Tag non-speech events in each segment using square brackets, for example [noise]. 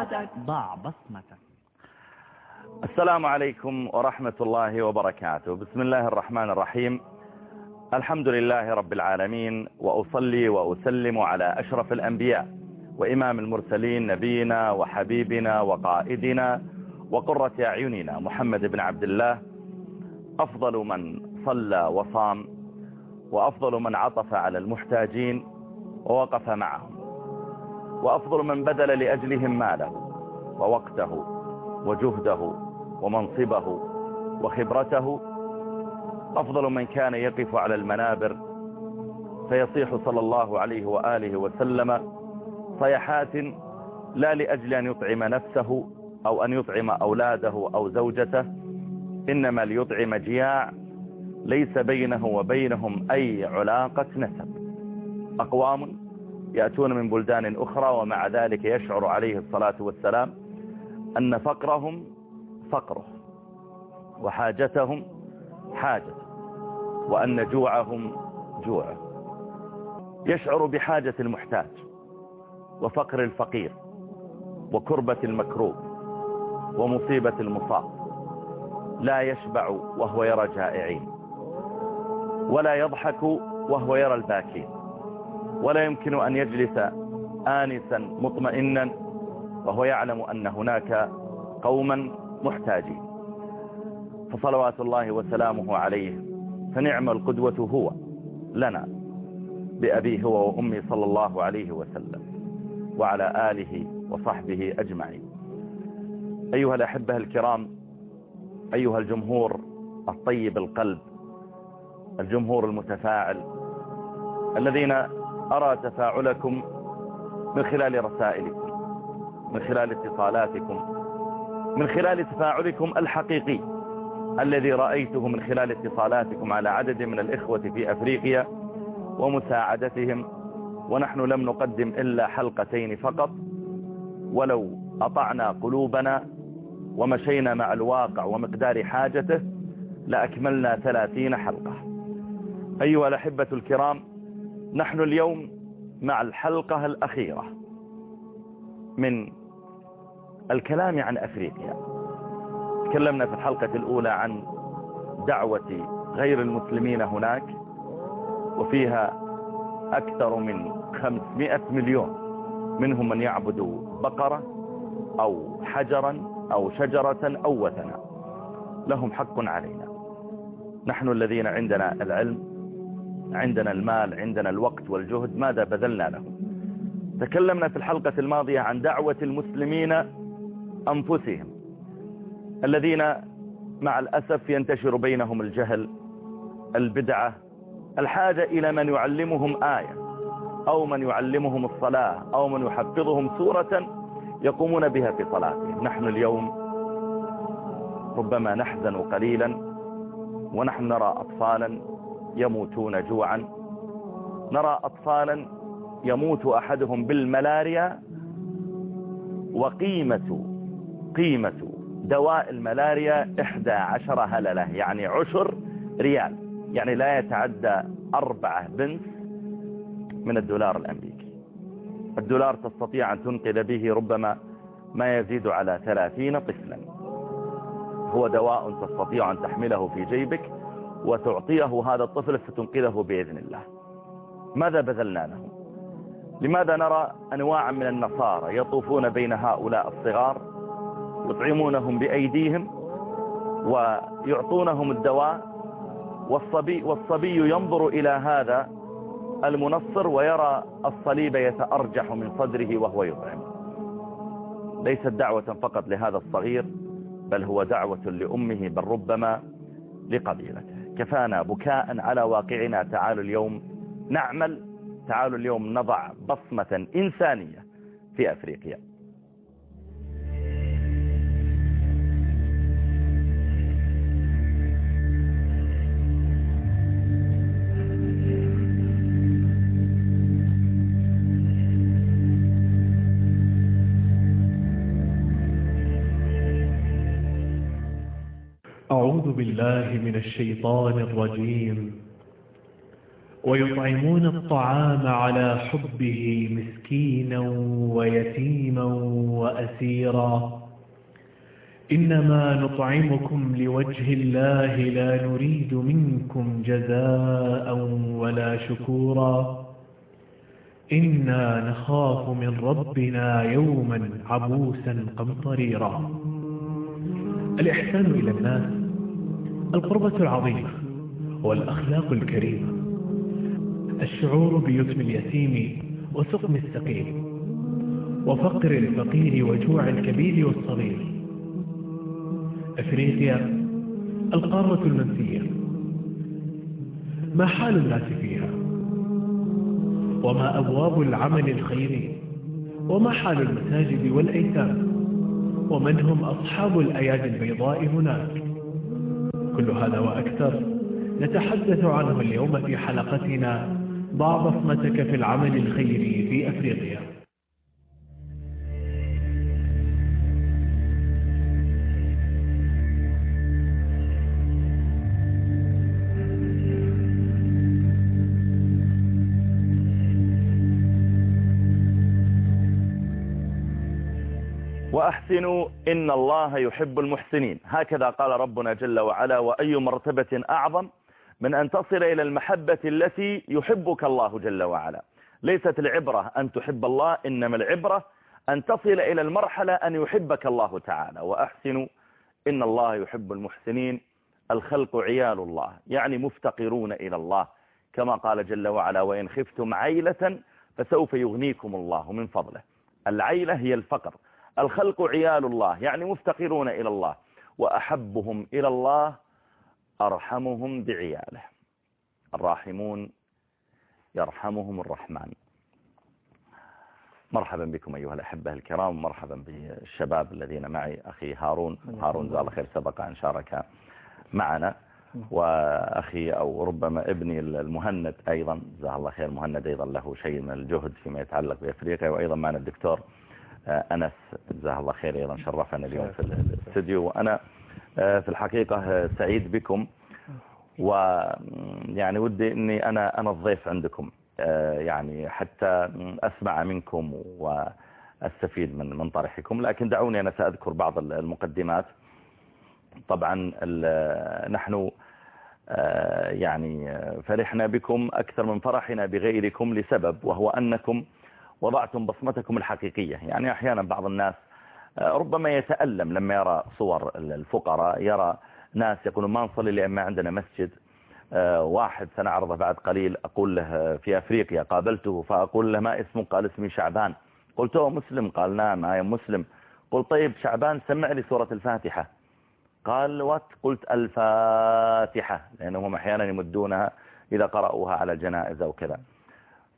بصمتك ضع بصمتك. السلام عليكم ورحمة الله وبركاته. بسم الله الرحمن الرحيم. الحمد لله رب العالمين وأصلي وأسلم على أشرف الأنبياء وإمام المرسلين نبينا وحبيبنا وقائدنا وقرة أعيننا محمد بن عبد الله. أفضل من صلى وصام وأفضل من عطف على المحتاجين ووقف معهم وأفضل من بذل لأجلهم ماله ووقته وجهده ومنصبه وخبرته. أفضل من كان يقف على المنابر فيصيح صلى الله عليه وآله وسلم صيحات لا لأجل أن يطعم نفسه أو أن يطعم أولاده أو زوجته إنما ليطعم جياع ليس بينه وبينهم أي علاقة نسب. أقوام يأتون من بلدان أخرى ومع ذلك يشعر عليه الصلاة والسلام أن فقرهم فقره وحاجتهم حاجة وأن جوعهم جوعه يشعر بحاجة المحتاج وفقر الفقير وكربة المكروب ومصيبة المصاب. لا يشبع وهو يرى جائعين ولا يضحك وهو يرى الباكين. ولا يمكن أن يجلس آنسا مطمئنا وهو يعلم أن هناك قوما محتاجين. فصلوات الله وسلامه عليه فنعم القدوة هو لنا بأبيه هو وأمي صلى الله عليه وسلم وعلى آله وصحبه أجمعين. أيها الأحبة الكرام أيها الجمهور الطيب القلب الجمهور المتفاعل الذين أرى تفاعلكم من خلال رسائلكم من خلال اتصالاتكم من خلال تفاعلكم الحقيقي الذي رأيته من خلال اتصالاتكم على عدد من الإخوة في أفريقيا ومساعدتهم. ونحن لم نقدم إلا حلقتين فقط ولو أطعنا قلوبنا ومشينا مع الواقع ومقدار حاجته لأكملنا ثلاثين حلقة. أيها الأحبة الكرام نحن اليوم مع الحلقة الأخيرة من الكلام عن أفريقيا. تكلمنا في الحلقة الأولى عن دعوة غير المسلمين هناك وفيها أكثر من 500 مليون منهم من يعبد بقرة أو حجرا أو شجرة أو وثنا لهم حق علينا. نحن الذين عندنا العلم عندنا المال عندنا الوقت والجهد ماذا بذلنا لهم تكلمنا في الحلقة الماضية عن دعوة المسلمين أنفسهم الذين مع الأسف ينتشر بينهم الجهل البدعة الحاجة إلى من يعلمهم آية أو من يعلمهم الصلاة أو من يحفظهم سورة يقومون بها في صلاتهم. نحن اليوم ربما نحزن قليلا ونحن نرى أطفالا يموتون جوعا. نرى أطفالا يموت أحدهم بالملاريا. وقيمة قيمة دواء الملاريا 11 هللة يعني عشر ريال. يعني لا يتعدى أربعة بنس من الدولار الأمريكي. الدولار تستطيع أن تنقذ به ربما ما يزيد على ثلاثين طفلا. هو دواء تستطيع أن تحمله في جيبك. وتعطيه هذا الطفل فتنقذه بإذن الله. ماذا بذلنا له لماذا نرى أنواعا من النصارى يطوفون بين هؤلاء الصغار يطعمونهم بأيديهم ويعطونهم الدواء والصبي, والصبي ينظر إلى هذا المنصر ويرى الصليب يتأرجح من صدره وهو يطعم ليست دعوة فقط لهذا الصغير بل هو دعوة لأمه بل ربما لقبيلته. كفانا بكاء على واقعنا. تعالوا اليوم نعمل تعالوا اليوم نضع بصمة إنسانية في أفريقيا. بالله من الشيطان الرجيم. ويطعمون الطعام على حبه مسكينا ويتيما وأسيرا. إنما نطعمكم لوجه الله لا نريد منكم جزاء ولا شكورا. إنا نخاف من ربنا يوما عبوسا قمطريرا. الإحسان إلى الناس القربة العظيمة والأخلاق الكريمة. الشعور بيتم اليتيم وسقم السقيم وفقر الفقير وجوع الكبير والصغير. أفريقيا القارة المنسية. ما حال الناس فيها؟ وما أبواب العمل الخيري وما حال المساجد والأيتام؟ ومن هم أصحاب الأيادي البيضاء هناك؟ كل هذا وأكثر. نتحدث عنه اليوم في حلقتنا ضع بصمتك في العمل الخيري في أفريقيا وأحسنوا إن الله يحب المحسنين. هكذا قال ربنا جل وعلا وأي مرتبة أعظم من أن تصل إلى المحبة التي يحبك الله جل وعلا. ليست العبرة أن تحب الله إنما العبرة أن تصل إلى المرحلة أن يحبك الله تعالى. وأحسنوا إن الله يحب المحسنين. الخلق عيال الله يعني مفتقرون إلى الله كما قال جل وعلا وإن خفتم عيلة فسوف يغنيكم الله من فضله. العيلة هي الفقر. الخلق عيال الله يعني مفتقرون إلى الله وأحبهم إلى الله أرحمهم بعياله. الراحمون يرحمهم الرحمن. مرحبا بكم أيها الأحبة الكرام مرحبا بالشباب الذين معي أخي هارون. هارون الله خير سبق أن شارك معنا. وأخي أو ربما ابني المهند أيضا جزاه الله خير مهند أيضا له شيء من الجهد فيما يتعلق بأفريقيا وأيضا معنا الدكتور أنس جزاه الله خير أيضا شرفنا اليوم في الاستوديو. وأنا في الحقيقة سعيد بكم. ويعني ودي أني أنا أنا الضيف عندكم. يعني حتى أسمع منكم وأستفيد من من طرحكم. لكن دعوني أنا سأذكر بعض المقدمات. طبعا نحن يعني فرحنا بكم أكثر من فرحنا بغيركم لسبب وهو أنكم وضعتم بصمتكم الحقيقية. يعني أحيانا بعض الناس ربما يتألم لما يرى صور الفقراء يرى ناس يقولون ما نصلي لأن ما عندنا مسجد. واحد سنعرضه بعد قليل أقول له في أفريقيا قابلته فأقول له ما اسمه؟ قال اسمي شعبان. قلت له مسلم؟ قال نعم أنا مسلم. قلت طيب شعبان سمع لي سورة الفاتحة. قال وات؟ قلت الفاتحة لأنهم أحيانا يمدونها إذا قرأوها على الجنائز أو كذا.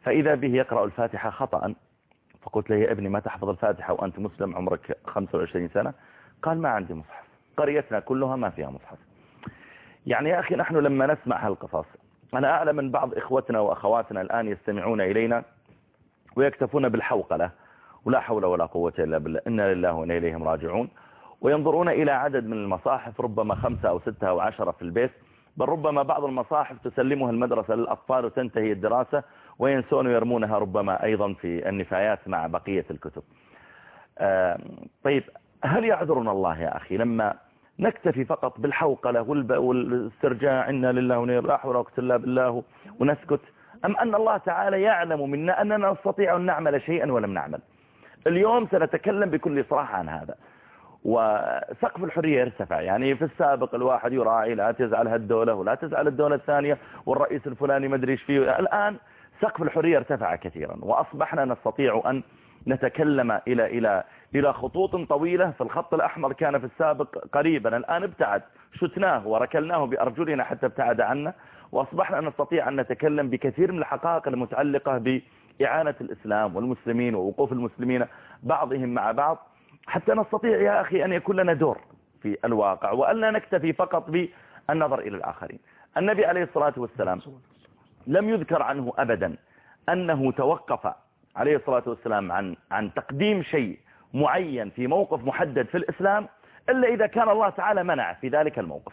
فإذا به يقرأ الفاتحة خطأ فقلت له يا ابني ما تحفظ الفاتحة وأنت مسلم عمرك 25 سنة؟ قال ما عندي مصحف. قريتنا كلها ما فيها مصحف. يعني يا أخي نحن لما نسمع هالقصص أنا أعلم من بعض إخوتنا وأخواتنا الآن يستمعون إلينا ويكتفون بالحوقلة ولا حول ولا قوة إلا بالله إنا لله وإنا إليهم راجعون. وينظرون إلى عدد من المصاحف ربما خمسة أو ستة أو عشرة في البيت بل ربما بعض المصاحف تسلمها المدرسة للأطفال وتنتهي الدراسة وينسون ويرمونها ربما أيضا في النفايات مع بقية الكتب. طيب هل يعذرنا الله يا أخي لما نكتفي فقط بالحوقلة والاسترجاع إنا لله ونرى حول وقت الله بالله ونسكت؟ أم أن الله تعالى يعلم منا أننا نستطيع أن نعمل شيئا ولم نعمل؟ اليوم سنتكلم بكل صراحة عن هذا. وسقف الحرية يرتفع. يعني في السابق الواحد يراعي لا تزعل الدولة ولا تزعل الدولة الثانية والرئيس الفلاني ما أدري إيش فيه. الآن سقف الحرية ارتفع كثيرا وأصبحنا نستطيع أن نتكلم إلى إلى إلى خطوط طويلة في الخط الأحمر كان في السابق قريبا. الآن ابتعد شتناه وركلناه بأرجلنا حتى ابتعد عنا وأصبحنا نستطيع أن نتكلم بكثير من الحقائق المتعلقة بإعانة الإسلام والمسلمين ووقوف المسلمين بعضهم مع بعض. حتى نستطيع يا أخي أن يكون لنا دور في الواقع وألا نكتفي فقط بالنظر إلى الآخرين. النبي عليه الصلاة والسلام لم يذكر عنه أبدا أنه توقف عليه الصلاة والسلام عن عن تقديم شيء معين في موقف محدد في الإسلام إلا إذا كان الله تعالى منع في ذلك الموقف.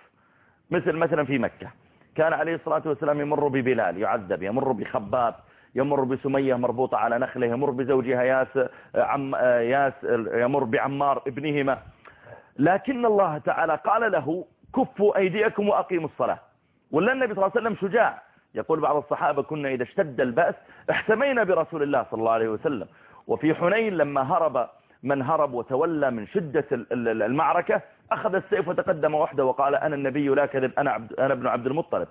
مثل مثلا في مكة كان عليه الصلاة والسلام يمر ببلال يعذب يمر بخباب يمر بسمية مربوطة على نخلة يمر بزوجها ياس عم ياس يمر بعمار ابنهما. لكن الله تعالى قال له كفوا أيديكم وأقيموا الصلاة. ولا النبي صلى الله عليه وسلم شجاع. يقول بعض الصحابة كنا إذا اشتد البأس احتمينا برسول الله صلى الله عليه وسلم. وفي حنين لما هرب من هرب وتولى من شدة المعركة أخذ السيف وتقدم وحده وقال أنا النبي لا كذب أنا, عبد أنا ابن عبد المطلب.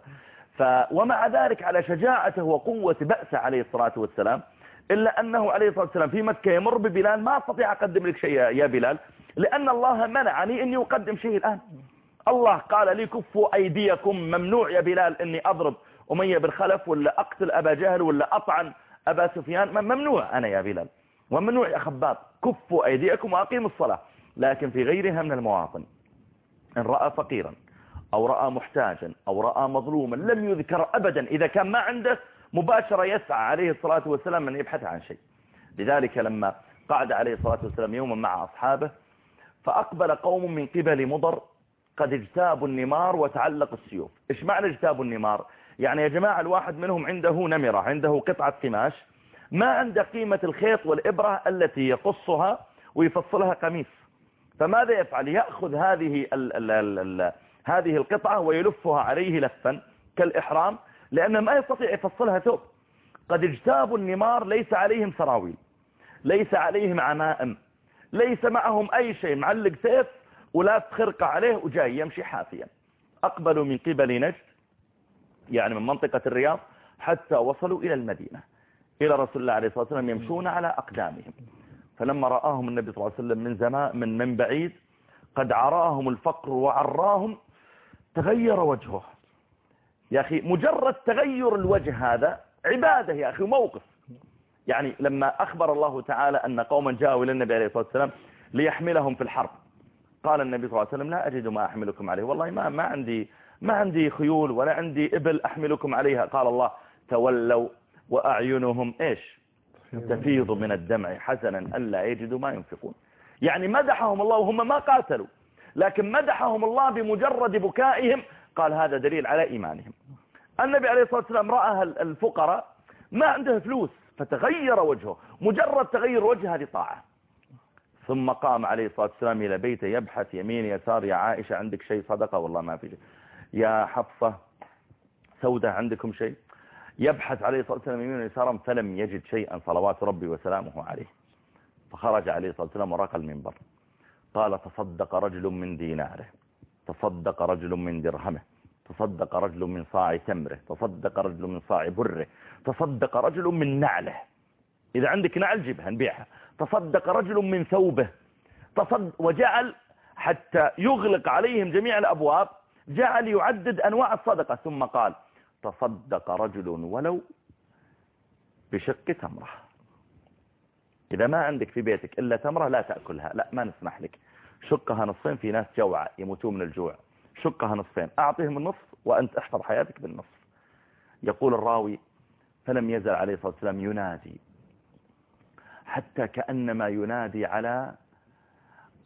ف ومع ذلك على شجاعته وقوة بأسه عليه الصلاة والسلام إلا أنه عليه الصلاة والسلام في مكة يمر ببلال ما أستطيع أقدم لك شيء يا بلال لأن الله منعني أني أقدم شيء الآن. الله قال لي كفوا أيديكم ممنوع يا بلال أني أضرب أمية بن خلف ولا أقتل أبا جهل ولا أطعن أبا سفيان؟ ممنوع أنا يا بلال. وممنوع يا خباب كفوا أيديكم وأقيموا الصلاة. لكن في غيرها من المواطن إن رأى فقيرا أو رأى محتاجا أو رأى مظلوما لم يذكر أبدا. إذا كان ما عنده مباشرة يسعى عليه الصلاة والسلام من يبحث عن شيء. لذلك لما قعد عليه الصلاة والسلام يوما مع أصحابه فأقبل قوم من قبل مضر قد اجتابوا النمار وتعلق السيوف. إيش معنى اجتابوا النمار؟ يعني يا جماعة الواحد منهم عنده نمرة عنده قطعة قماش ما عنده قيمة الخيط والإبرة التي يقصها ويفصلها قميص. فماذا يفعل؟ يأخذ هذه ال ال ال ال هذه القطعة ويلفها عليه لفا كالإحرام لأنه ما يستطيع يفصلها ثوب. قد اجتابوا النمار ليس عليهم سراويل ليس عليهم عمائم ليس معهم أي شيء معلق سيف ولا خرقة عليه وجاي يمشي حافيا. أقبلوا من قبل نجد يعني من منطقة الرياض حتى وصلوا إلى المدينة. إلى رسول الله عليه الصلاة والسلام يمشون على أقدامهم. فلما رآهم النبي صلى الله عليه وسلم من زمان من من بعيد قد عراهم الفقر وعراهم تغير وجهه. يا أخي مجرد تغير الوجه هذا عبادة يا أخي موقف يعني لما أخبر الله تعالى أن قوما جاءوا إلى النبي عليه الصلاة والسلام ليحملهم في الحرب قال النبي صلى الله عليه وسلم لا أجد ما أحملكم عليه. والله ما ما عندي ما عندي خيول ولا عندي إبل أحملكم عليها. قال الله تولوا وأعينهم إيش؟ تفيض. من الدمع حسنا ألا يجدوا ما ينفقون. يعني مدحهم الله وهم ما قاتلوا لكن مدحهم الله بمجرد بكائهم. قال هذا دليل على إيمانهم. النبي عليه الصلاة والسلام رأى الفقراء ما عنده فلوس فتغير وجهه. مجرد تغير وجه هذه طاعة. ثم قام عليه الصلاة والسلام إلى بيته يبحث يمين يسار يا عائشة عندك شيء؟ صدقة والله ما في شيء. يا حفصة سودة عندكم شيء؟ يبحث عليه الصلاة والسلام يمين يسارا فلم يجد شيئا صلوات ربي وسلامه عليه. فخرج عليه الصلاة والسلام وراق المنبر. قال تصدق رجل من ديناره تصدق رجل من درهمه تصدق رجل من صاع تمره تصدق رجل من صاع بره تصدق رجل من نعله. إذا عندك نعل جيبها نبيعها. تصدق رجل من ثوبه تصد وجعل حتى يغلق عليهم جميع الأبواب جعل يعدد أنواع الصدقة. ثم قال تصدق رجل ولو بشق تمرة. إذا ما عندك في بيتك إلا تمرة لا تأكلها. لا ما نسمح لك. شقها نصفين في ناس جوعى يموتون من الجوع. شقها نصفين أعطيهم النصف وأنت احفظ حياتك بالنصف. يقول الراوي فلم يزل عليه الصلاة والسلام ينادي حتى كأنما ينادي على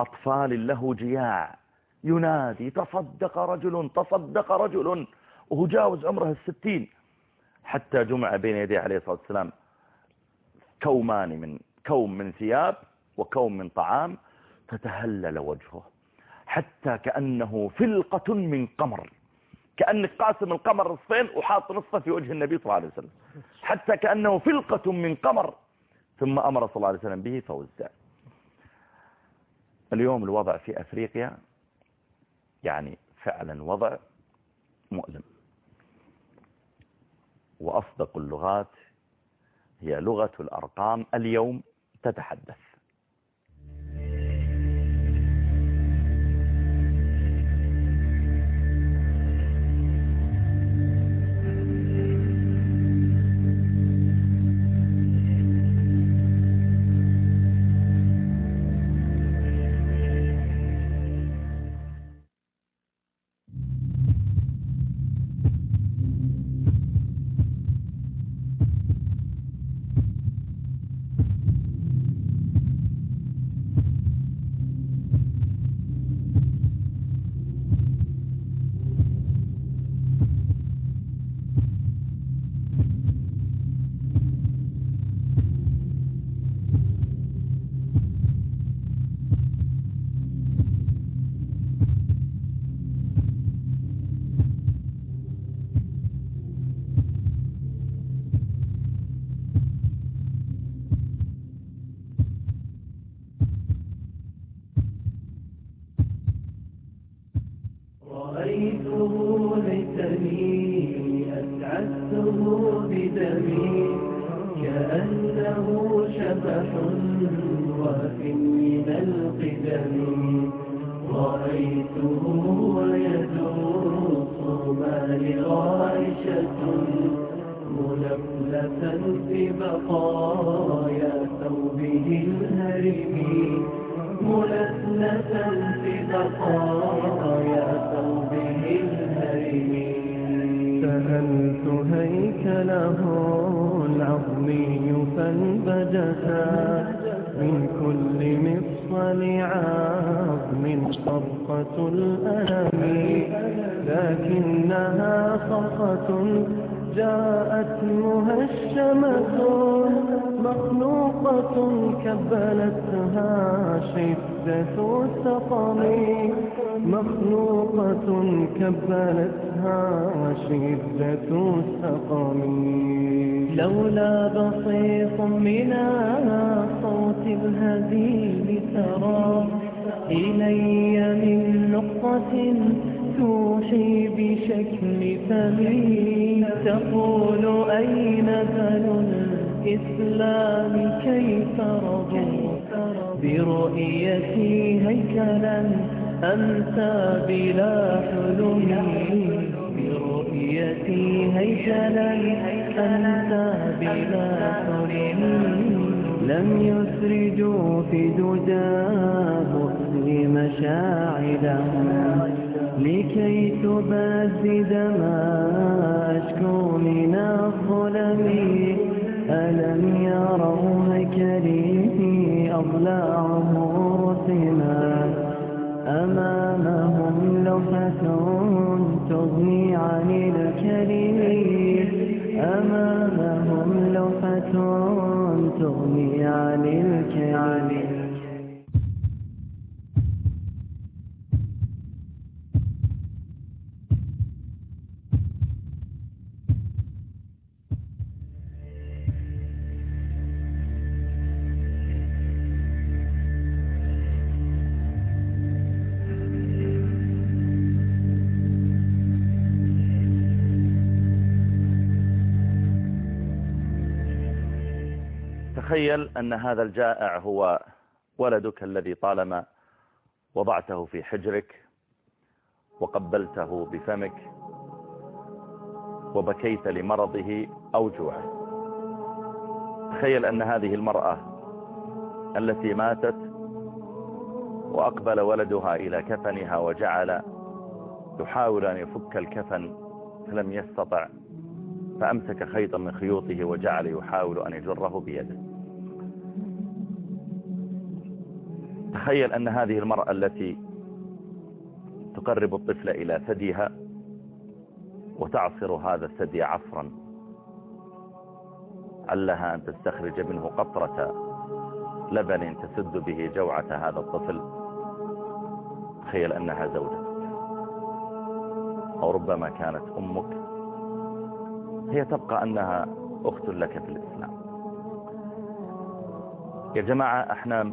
أطفال له جياع. ينادي تصدق رجل تصدق رجل. وهو جاوز عمره الستين. حتى جمع بين يديه عليه الصلاة والسلام كومان من كوم من ثياب وكوم من طعام فتهلل وجهه. حتى كأنه فلقة من قمر. كأنك قاسم القمر نصفين وحاط نصفه في وجه النبي صلى الله عليه وسلم. حتى كأنه فلقة من قمر. ثم أمر صلى الله عليه وسلم به فوزع. اليوم الوضع في أفريقيا يعني فعلا وضع مؤلم. وأصدق اللغات هي لغة الأرقام اليوم تتحدث. ملفلفا في بقايا ثوبه الهرم سألت هيكله العظمي فانبجتا من كل مفصل عظم صرخة الألم لكنها صرخة جاءت مهشمة مخلوقة كبلتها شدة سقم مخلوقة كبلتها شدة سقم لولا بسيط من صوت الهزيل ترى إلي من نقطة توحي بشكل فمي تقول أين بنو الإسلام؟ كيف رضوا؟ برؤيتي هيكلا أنت بلا حلم. برؤيتي هيكلا أنت بلا حلم. لم يسرجوا في دجاه مشاعلهم لكي تبدد ما أشكو من الظلم. ألم يروا هكريمي أضلاعه رسمات أمامهم لوحة تغني عن الكريم أمامهم لوحة تخيل أن هذا الجائع هو ولدك الذي طالما وضعته في حجرك وقبلته بفمك وبكيت لمرضه أو جوعه. تخيل أن هذه المرأة التي ماتت وأقبل ولدها إلى كفنها وجعل يحاول أن يفك الكفن فلم يستطع فأمسك خيطا من خيوطه وجعل يحاول أن يجره بيده. تخيل أن هذه المرأة التي تقرب الطفل إلى ثديها وتعصر هذا الثدي عصرا علها أن تستخرج منه قطرة لبن تسد به جوعة هذا الطفل. تخيل أنها زوجتك أو ربما كانت أمك. هي تبقى أنها أخت لك في الإسلام. يا جماعة إحنا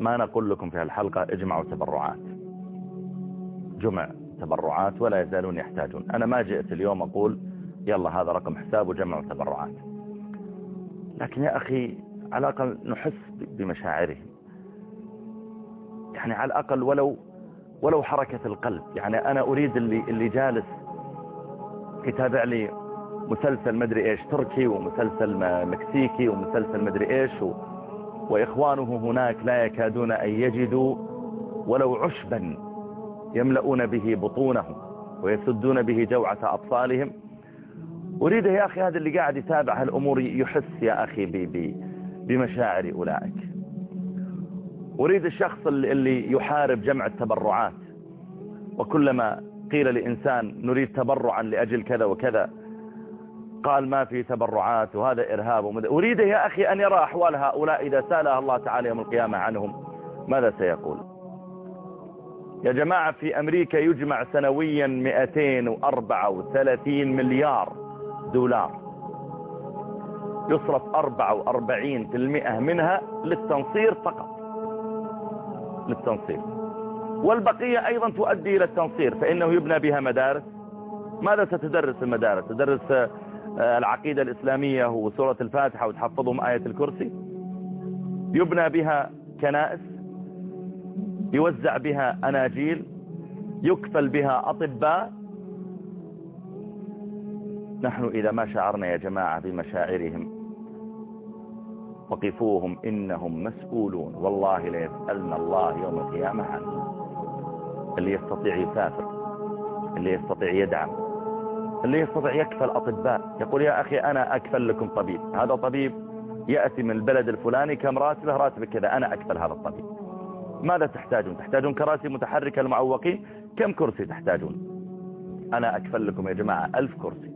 ما نقول لكم في الحلقة اجمعوا تبرعات. جمع تبرعات ولا يزالون يحتاجون. أنا ما جئت اليوم أقول يلا هذا رقم حساب وجمعوا تبرعات. لكن يا أخي على الأقل نحس بمشاعرهم. يعني على الأقل ولو ولو حركة القلب. يعني أنا أريد اللي, اللي جالس يتابع لي مسلسل مدري إيش تركي ومسلسل مكسيكي ومسلسل مدري إيش و وإخوانه هناك لا يكادون أن يجدوا ولو عشبا يملؤون به بطونهم ويسدون به جوعة أطفالهم. أريد يا أخي هذا اللي قاعد يتابع هالأمور يحس يا أخي بمشاعر أولئك. أريد الشخص اللي يحارب جمع التبرعات. وكلما قيل لإنسان نريد تبرعا لأجل كذا وكذا قال ما في تبرعات وهذا إرهاب ومد... أريد يا أخي أن يرى أحوال هؤلاء إذا سألها الله تعالى يوم القيامة عنهم. ماذا سيقول؟ يا جماعة في أمريكا يجمع سنويا 234 مليار دولار. يصرف 44% منها للتنصير فقط. للتنصير. والبقية أيضا تؤدي إلى التنصير فإنه يبنى بها مدارس. ماذا ستدرس المدارس؟ تدرس العقيدة الإسلامية وسورة الفاتحة وتحفظهم آية الكرسي. يبنى بها كنائس يوزع بها أناجيل يكفل بها أطباء. نحن إذا ما شعرنا يا جماعة بمشاعرهم وقفوهم إنهم مسؤولون. والله ليسألنا الله يوم القيامة عنهم اللي يستطيع يسافر اللي يستطيع يدعم. اللي يستطيع يكفل أطباء. يقول يا أخي أنا أكفل لكم طبيب. هذا طبيب يأتي من البلد الفلاني كم راتبه راتبه كذا أنا أكفل هذا الطبيب. ماذا تحتاجون؟ تحتاجون كراسي متحركة المعوقين كم كرسي تحتاجون؟ أنا أكفل لكم يا جماعة ألف كرسي.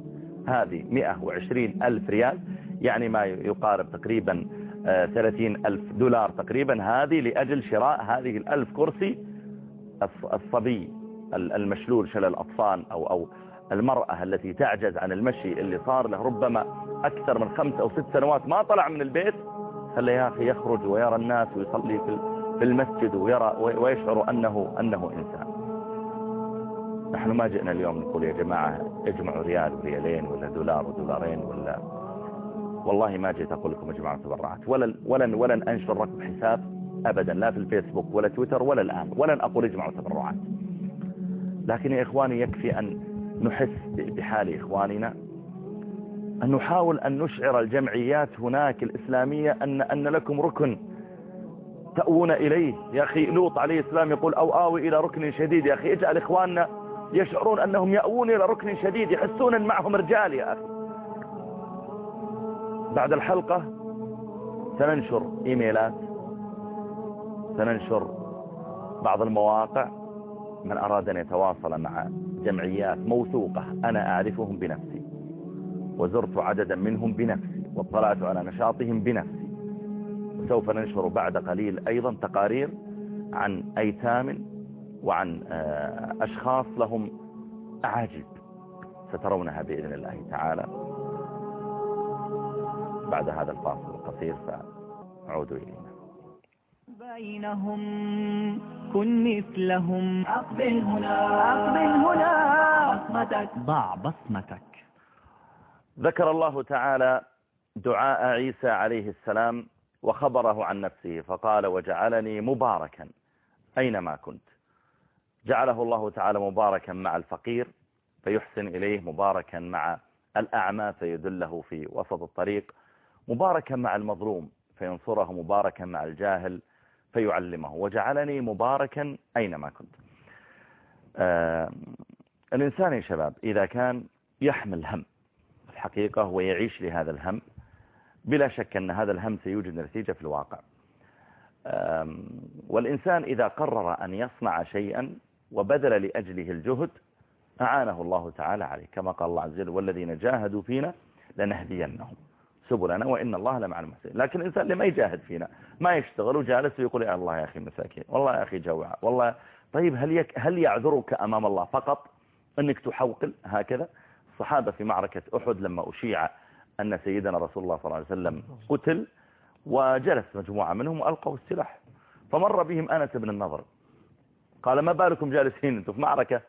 هذه 120 ألف ريال يعني ما يقارب تقريبا 30 آه، ألف دولار تقريبا. هذه لأجل شراء هذه الألف كرسي الصبي المشلول شلل الأطفال أو, أو المرأة التي تعجز عن المشي اللي صار له ربما أكثر من خمس أو ست سنوات ما طلع من البيت خلي يا أخي يخرج ويرى الناس ويصلي في المسجد ويرى ويشعر أنه, أنه إنسان. نحن ما جئنا اليوم نقول يا جماعة اجمعوا ريال وريالين ولا دولار ودولارين ولا والله ما جيت أقول لكم اجمعوا تبرعات. ولن, ولن, ولن أنشر رقم حساب أبدا لا في الفيسبوك ولا تويتر ولا الآن. ولن أقول اجمعوا تبرعات. لكن يا إخواني يكفي أن نحس بحال إخواننا أن نحاول أن نشعر الجمعيات هناك الإسلامية أن, أن لكم ركن تأوون إليه. يا أخي لوط عليه السلام يقول أو آوي إلى ركن شديد. يا أخي اجعل إخواننا يشعرون أنهم يأوون إلى ركن شديد يحسون أن معهم رجال يا أخي. بعد الحلقة سننشر إيميلات سننشر بعض المواقع من أراد أن يتواصل مع جمعيات موثوقة أنا أعرفهم بنفسي. وزرت عددا منهم بنفسي واطلعت على نشاطهم بنفسي. وسوف ننشر بعد قليل أيضا تقارير عن أيتام وعن آه، أشخاص لهم أعاجب سترونها بإذن الله تعالى. بعد هذا الفاصل القصير فعودوا إلينا. بينهم كن مثلهم. أقبل هنا أقبل هنا. بصمتك. ضع بصمتك. ذكر الله تعالى دعاء عيسى عليه السلام وخبره عن نفسه فقال وجعلني مباركا أينما كنت. جعله الله تعالى مباركا مع الفقير فيحسن إليه مباركا مع الأعمى فيدله في وسط الطريق مباركا مع المظلوم فينصره مباركا مع الجاهل فيعلمه. وجعلني مباركا أينما كنت. آه الإنسان يا شباب إذا كان يحمل هم الحقيقة ويعيش لهذا الهم بلا شك أن هذا الهم سيوجد نتيجة في الواقع. والإنسان إذا قرر أن يصنع شيئا وبذل لأجله الجهد أعانه الله تعالى عليه. كما قال الله عز وجل والذين جاهدوا فينا لنهدينهم. سبلنا وإن الله لمع المحسنين. لكن الإنسان اللي ما يجاهد فينا ما يشتغل وجالس ويقول يا الله يا أخي مساكين والله يا أخي جوع والله طيب هل يك هل يعذرك أمام الله فقط؟ أنك تحوقل هكذا؟ الصحابة في معركة أحد لما أشيع أن سيدنا رسول الله صلى الله عليه وسلم قتل وجلس مجموعة منهم وألقوا السلاح. فمر بهم أنس بن النضر. قال ما بالكم جالسين أنتم في معركة؟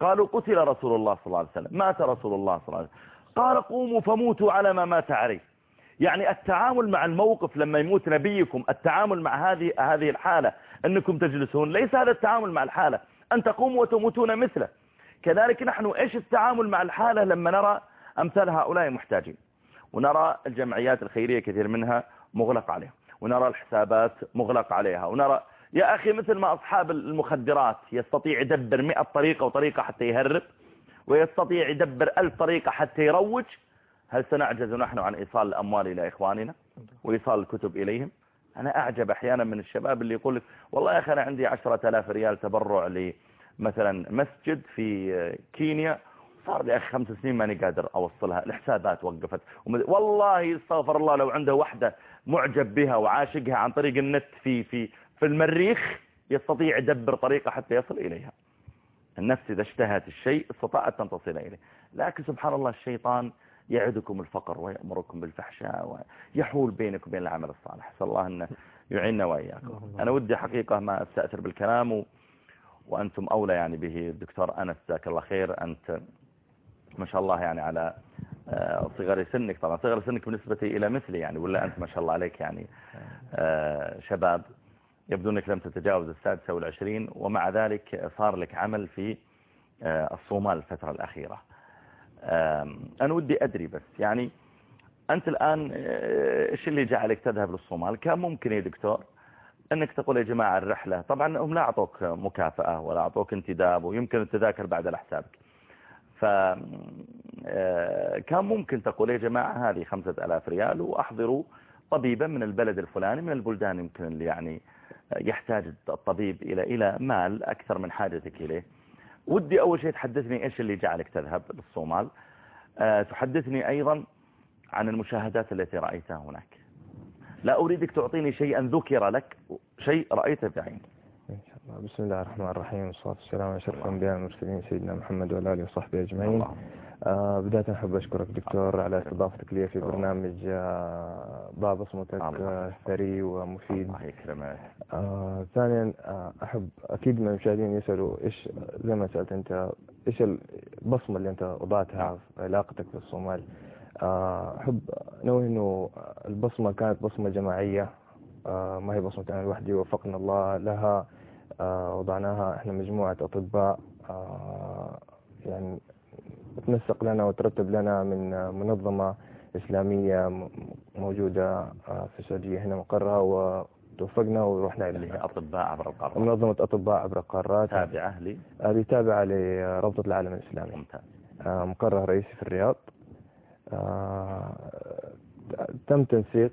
قالوا قتل رسول الله صلى الله عليه وسلم. مات رسول الله صلى الله عليه وسلم. قال قوموا فموتوا على ما مات عليه. يعني التعامل مع الموقف لما يموت نبيكم التعامل مع هذه هذه الحالة أنكم تجلسون ليس هذا التعامل مع الحالة. أن تقوموا وتموتون مثله. كذلك نحن إيش التعامل مع الحالة لما نرى أمثال هؤلاء محتاجين؟ ونرى الجمعيات الخيرية كثير منها مغلق عليها ونرى الحسابات مغلق عليها ونرى يا أخي مثل ما أصحاب المخدرات يستطيع يدبر مئة طريقة وطريقة حتى يهرب. ويستطيع يدبر ألف طريقة حتى يروج. هل سنعجز نحن عن إيصال الأموال إلى إخواننا وإيصال الكتب إليهم؟ أنا أعجب أحيانا من الشباب اللي يقول لك والله يا أخي أنا عندي عشرة آلاف ريال تبرع لمثلا مسجد في كينيا. صار لي أخي خمس سنين ماني قادر أوصلها. الحسابات وقفت. والله استغفر الله لو عنده وحدة معجب بها وعاشقها عن طريق النت في في في المريخ يستطيع يدبر طريقة حتى يصل إليها. النفس إذا اشتهت الشيء استطاعت أن تصل إليه. لكن سبحان الله الشيطان يعدكم الفقر ويأمركم بالفحشاء ويحول بينكم وبين العمل الصالح. صلى الله أن يعيننا وإياكم. أنا ودي حقيقة ما أستأثر بالكلام وأنتم أولى يعني به. الدكتور أنس جزاك الله خير. أنت ما شاء الله يعني على آه، صغر سنك. طبعا صغر سنك بالنسبة إلى مثلي يعني ولا أنت ما شاء الله عليك يعني آه، شباب. يبدو أنك لم تتجاوز السادسة والعشرين ومع ذلك صار لك عمل في آه، الصومال الفترة الأخيرة. أنا ودي أدري بس يعني أنت الآن إيش اللي جعلك تذهب للصومال؟ كان ممكن يا دكتور أنك تقول يا جماعة الرحلة طبعا هم لا أعطوك مكافأة ولا أعطوك انتداب ويمكن التذاكر بعد لحسابك فكان ممكن تقول يا جماعة هذه خمسة ألاف ريال وأحضروا طبيبا من البلد الفلاني من البلدان يمكن اللي يعني يحتاج الطبيب إلى إلى مال أكثر من حاجتك إليه. ودي أول شيء تحدثني إيش اللي جعلك تذهب للصومال. أه تحدثني أيضا عن المشاهدات التي رأيتها هناك. لا أريدك تعطيني شيئا ذكر لك شيء رأيته بعينك إن شاء الله. بسم الله الرحمن الرحيم. والصلاة والسلام على أشرف الأنبياء والمرسلين سيدنا محمد وعلى آله وصحبه أجمعين. آه بداية أحب أشكرك دكتور على استضافتك لي في برنامج آه باب بصمتك آه ثري ومفيد. الله يكرمك. آه ثانيا آه أحب أكيد من المشاهدين يسألوا إيش زي ما سألت أنت إيش البصمة اللي أنت وضعتها في علاقتك في الصومال آه أحب نوه إنه البصمة كانت بصمة جماعية آه ما هي بصمة أنا لوحدي وفقنا الله لها آه وضعناها إحنا مجموعة أطباء يعني تنسق لنا وترتب لنا من منظمة إسلامية موجودة آه، في السعودية هنا مقرها وتوفقنا ورحنا إليها. أطباء عبر القارات. منظمة أطباء عبر القارات. تابعة لي؟ هذه تابعة لرابطة العالم الإسلامي. ممتاز. آه، مقرها رئيسي في الرياض. آه، تم تنسيق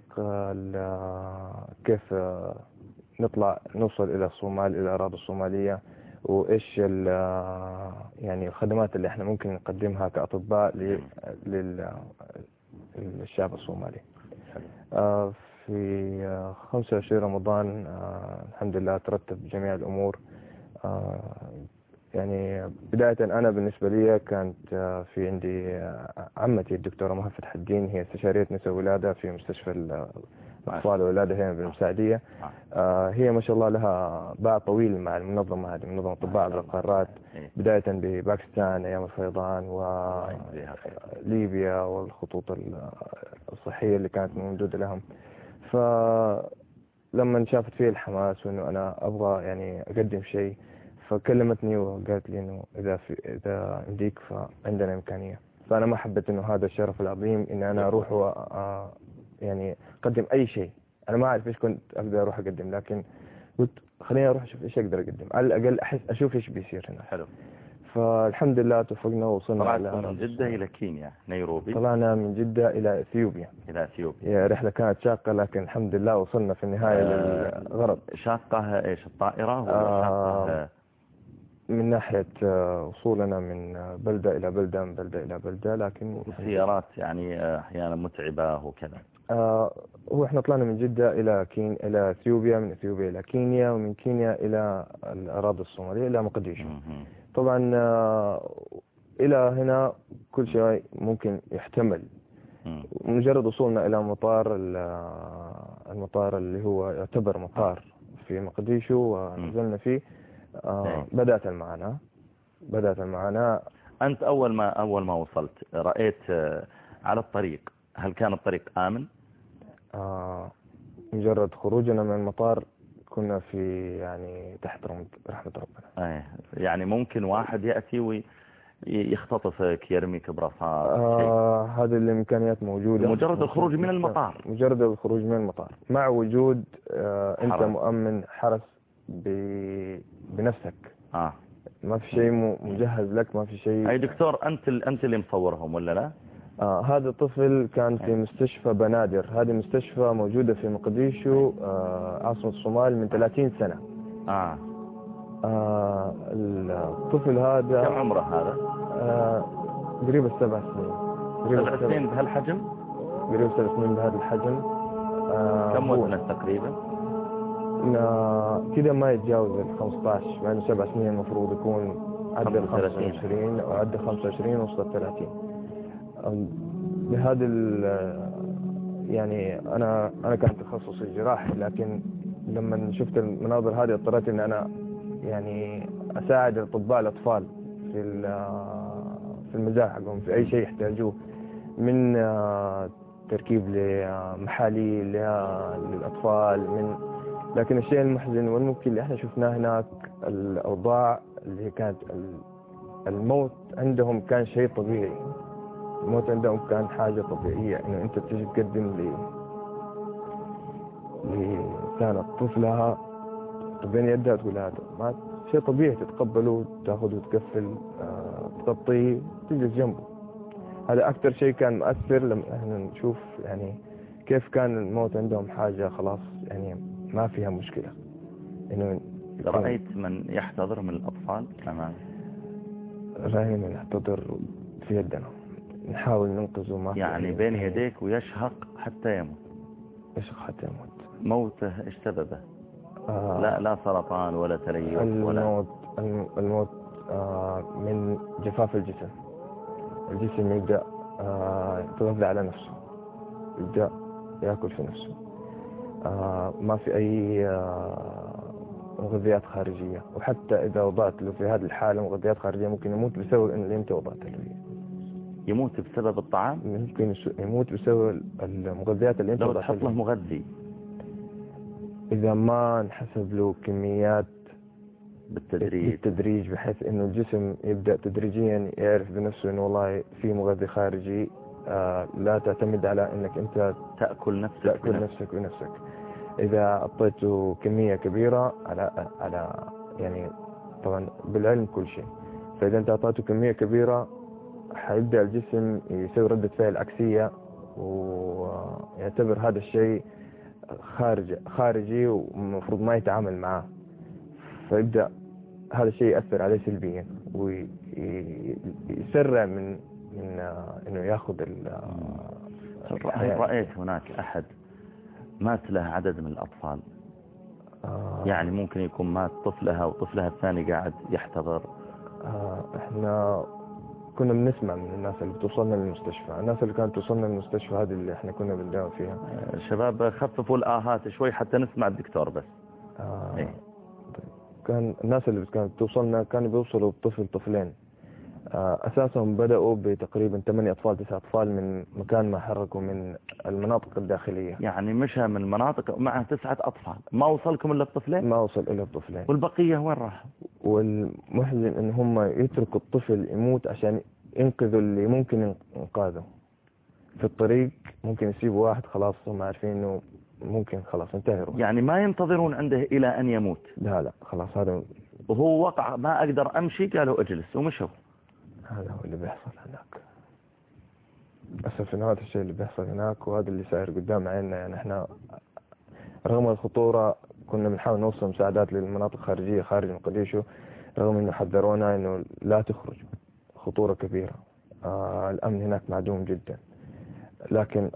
كيف نطلع نوصل إلى الصومال إلى الأراضي الصومالية. وإيش يعني الخدمات اللي إحنا ممكن نقدمها كأطباء للشعب الصومالي. آه، في 25 رمضان آه، الحمد لله ترتب جميع الأمور. آه، يعني بداية أنا بالنسبة لي كانت في عندي عمتي الدكتورة مها فتح الدين هي استشارية نساء ولادة في مستشفى أطفال وأولادها هنا بالمساعدية آه هي ما شاء الله لها باع طويل مع المنظمة هذه منظمة طباء عبر القارات إيه. بداية بباكستان أيام الفيضان وليبيا والخطوط الصحية اللي كانت موجودة لهم. فلما شافت فيه الحماس وإنه أنا أبغى يعني أقدم شيء فكلمتني وقالت لي إنه إذا في إذا عندك فعندنا إمكانية. فأنا ما حبيت إنه هذا الشرف العظيم إن أنا أروح و يعني أقدم أي شيء. أنا ما أعرف إيش كنت أقدر أروح أقدم لكن قلت خليني أروح أشوف إيش أقدر أقدم. على الأقل احس أشوف إيش بيصير هنا. حلو. فالحمد لله توفقنا ووصلنا طلعت من جدة إلى كينيا نيروبي. طلعنا من جدة إلى إثيوبيا. إلى إثيوبيا. رحلة كانت شاقة لكن الحمد لله وصلنا في النهاية آه للغرض شاقة إيش؟ الطائرة ولا آه شاقة من ناحية آه، وصولنا من بلدة إلى بلدة من بلدة إلى بلدة لكن السيارات يعني آه، أحيانا متعبة وكذا. هو إحنا طلعنا من جدة إلى كين إلى إثيوبيا من إثيوبيا إلى كينيا ومن كينيا إلى الأراضي الصومالية إلى مقديشو طبعا آه إلى هنا كل شيء ممكن يحتمل. مجرد وصولنا إلى مطار المطار اللي هو يعتبر مطار في مقديشو ونزلنا فيه. آه إيه. بدأت المعاناة. بدأت المعاناة. أنت أول ما أول ما وصلت رأيت آه، على الطريق. هل كان الطريق آمن؟ آه مجرد خروجنا من المطار كنا في يعني تحت رحمة ربنا. إيه يعني ممكن واحد يأتي ويختطفك يرميك برصاص آه هذه الإمكانيات موجودة. مجرد الخروج من المطار. مجرد الخروج من المطار. مع وجود آه أنت مؤمن حرس بنفسك. آه. ما في شيء مجهز لك ما في شيء. أي دكتور أنت أنت اللي مصورهم ولا لا؟ آه هذا الطفل كان في مستشفى بنادر. هذه مستشفى موجودة في مقديشو آه عاصمة الصومال من 30 سنة. آه. آه الطفل هذا كم عمره هذا؟ آه قريب السبع سنين. قريب سبع سنين بهالحجم؟ قريب سبع سنين بهذا الحجم. آه كم وزنه تقريبا؟ كذا ما يتجاوز ال 15 مع إنه سبع سنين المفروض يكون عدى ال 25 أو عدى 25 وصل 30 بهذا يعني أنا أنا كان تخصصي جراحي لكن لما شفت المناظر هذه اضطريت ان أنا يعني أساعد اطباء الأطفال في في المزارع حقهم في أي شيء يحتاجوه من تركيب لمحاليل للأطفال من لكن الشيء المحزن والمبكي اللي إحنا شفناه هناك الأوضاع اللي كانت الموت عندهم كان شيء طبيعي. الموت عندهم كان حاجة طبيعية إنه أنت تجي تقدم لي كانت طفلها بين يدها؟ تقول هذا ما شيء طبيعي تتقبله تاخذه وتقفل آه، تغطيه تجلس جنبه. هذا أكثر شيء كان مؤثر لما إحنا نشوف يعني كيف كان الموت عندهم حاجة خلاص يعني ما فيها مشكلة. إنه رأيت من يحتضر من الأطفال أمام رأينا من يحتضر في يدنا. نحاول ننقذه ما يعني بين يديك ويشهق حتى يموت. يشهق حتى يموت. موته إيش سببه؟ آه. لا لا سرطان ولا تليف ولا الموت الموت آه من جفاف الجسم. الجسم يبدأ آه يتغذى على نفسه. يبدأ يأكل في نفسه. آه ما في أي آه مغذيات خارجية. وحتى إذا وضعت له في هذه الحالة مغذيات خارجية ممكن يموت بسبب اللي أنت وضعت له يموت بسبب الطعام؟ ممكن يموت بسبب المغذيات اللي له لو تحط له مغذي. إذا ما نحسب له كميات بالتدريج. بالتدريج بحيث إنه الجسم يبدأ تدريجيا يعرف بنفسه إنه والله في مغذي خارجي آه لا تعتمد على إنك أنت تأكل نفسك تأكل بنفسك. نفسك بنفسك. إذا أعطيته كمية كبيرة على على يعني طبعا بالعلم كل شيء. فإذا أنت أعطيته كمية كبيرة حيبدأ الجسم يسوي ردة فعل عكسية ويعتبر هذا الشيء خارج خارجي ومفروض ما يتعامل معاه. فيبدأ هذا الشيء يأثر عليه سلبيا ويسرع من من إنه يأخذ هل رأيت هناك أحد مات له عدد من الأطفال؟ آه. يعني ممكن يكون مات طفلها وطفلها الثاني قاعد يحتضر. آه إحنا كنا بنسمع من الناس اللي بتوصلنا للمستشفى. الناس اللي كانت توصلنا للمستشفى هذه اللي إحنا كنا بنداوم فيها. آه شباب خففوا الآهات شوي حتى نسمع الدكتور بس. آه إيه. كان الناس اللي كانت توصلنا كانوا بيوصلوا بطفل طفلين. آه، أساسهم بدأوا بتقريبا 8 أطفال 9 أطفال من مكان ما حركوا من المناطق الداخلية. يعني مشى من المناطق معه تسعة أطفال. ما وصلكم إلا الطفلين؟ ما وصل إلا الطفلين. والبقية وين راحوا؟ والمحزن إن هم يتركوا الطفل يموت عشان ينقذوا اللي ممكن انقاذه في الطريق ممكن يسيبوا واحد خلاص هم عارفين إنه ممكن خلاص انتهى يعني ما ينتظرون عنده إلى أن يموت؟ لا لا خلاص هذا وهو وقع ما أقدر أمشي قالوا اجلس ومشوا. هذا هو اللي بيحصل هناك. للأسف هذا الشيء اللي بيحصل هناك وهذا اللي صاير قدام عيننا. يعني إحنا رغم الخطورة كنا بنحاول نوصل مساعدات للمناطق الخارجية خارج مقديشو رغم إنه حذرونا إنه لا تخرج. خطورة كبيرة. آه الأمن هناك معدوم جدا. لكن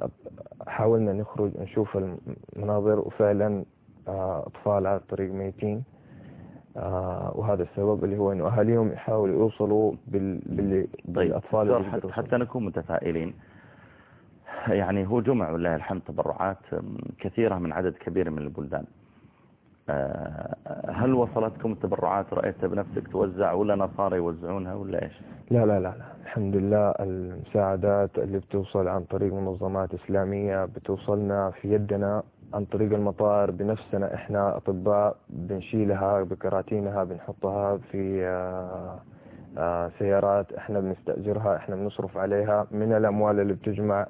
حاولنا نخرج نشوف المناظر وفعلا آه، أطفال على الطريق ميتين. وهذا السبب اللي هو أنه أهاليهم يحاولوا يوصلوا بال... بال... طيب بالأطفال حتى, حتى نكون متفائلين يعني هو جمع والله الحمد تبرعات كثيرة من عدد كبير من البلدان. آه، هل وصلتكم التبرعات؟ رأيتها بنفسك توزع ولا نصارى يوزعونها ولا إيش؟ لا لا لا, لا. الحمد لله المساعدات اللي بتوصل عن طريق منظمات إسلامية بتوصلنا في يدنا عن طريق المطار بنفسنا إحنا أطباء بنشيلها بكراتينها بنحطها في آه، آه، سيارات إحنا بنستأجرها إحنا بنصرف عليها من الأموال اللي بتجمع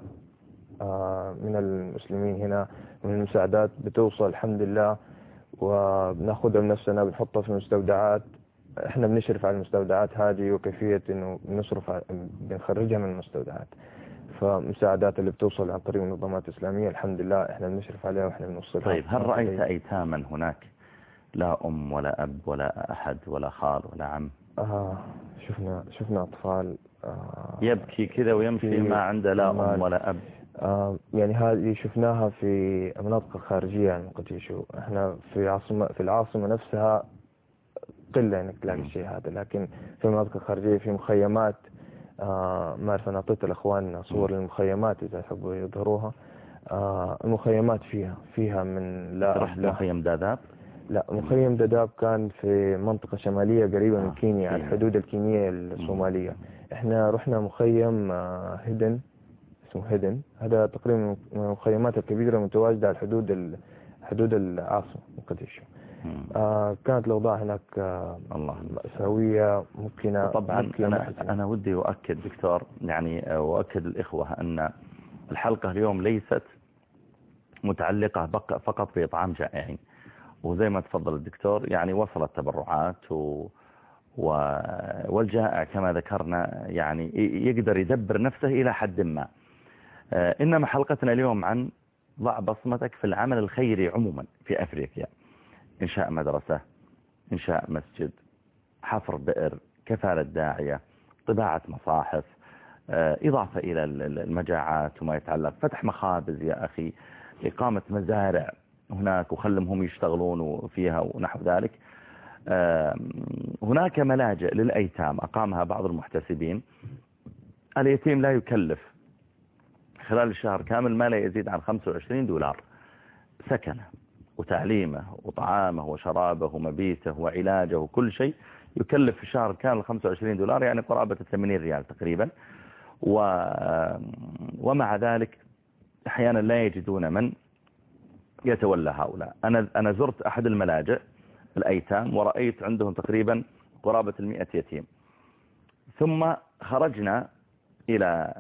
من المسلمين هنا من المساعدات بتوصل الحمد لله وبناخذها بنفسنا بنحطها في المستودعات. إحنا بنشرف على المستودعات هذه وكيفية إنه بنصرف بنخرجها من المستودعات. فمساعدات اللي بتوصل عن طريق منظمات اسلامية الحمد لله إحنا بنشرف عليها وإحنا بنوصلها. طيب هل رأيت ايتاما هناك؟ لا أم ولا أب ولا أحد ولا خال ولا عم. آه شفنا شفنا أطفال آه يبكي كذا ويمشي ما عنده لا أم ولا أب. آه يعني هذه شفناها في المناطق الخارجية عن قديشو. إحنا في عاصمة في العاصمة نفسها قلة انك تلاقي الشيء هذا لكن في المناطق الخارجية في مخيمات ما أعرف أنا أعطيت الأخوان صور للمخيمات إذا يحبوا يظهروها. آه المخيمات فيها فيها من لا رحت مخيم داذاب لا مخيم دداب كان في منطقة شمالية قريبة من آه، كينيا على. الحدود الكينية الصومالية. إحنا رحنا مخيم آه، هيدن اسمه هيدن هذا تقريبا من المخيمات الكبيرة المتواجدة على حدود ال- حدود العاصمة مقدشو مم. آه كانت الأوضاع هناك آه الله. مأساوية ممكنة طبعا أنا, محزنة. أنا ودي أؤكد دكتور يعني أؤكد الإخوة أن الحلقة اليوم ليست متعلقة فقط بإطعام جائعين. وزي ما تفضل الدكتور يعني وصلت تبرعات و... و... والجائع كما ذكرنا يعني يقدر يدبر نفسه إلى حد ما. آه، إنما حلقتنا اليوم عن ضع بصمتك في العمل الخيري عموما في أفريقيا. إنشاء مدرسة إنشاء مسجد حفر بئر كفالة داعية طباعة مصاحف آه، إضافة إلى ال- ال- المجاعات وما يتعلق. فتح مخابز يا أخي إقامة مزارع هناك وخلهم يشتغلون فيها ونحو ذلك. هناك ملاجئ للأيتام أقامها بعض المحتسبين. اليتيم لا يكلف. خلال الشهر كامل ما لا يزيد عن 25 دولار. سكنة. وتعليمه وطعامه وشرابه ومبيته وعلاجه وكل شيء يكلف في الشهر كامل 25 دولار يعني قرابة 80 ريال تقريبا. و... ومع ذلك أحيانا لا يجدون من يتولى هؤلاء. أنا, أنا زرت أحد الملاجئ الأيتام ورأيت عندهم تقريبا قرابة المئة يتيم. ثم خرجنا إلى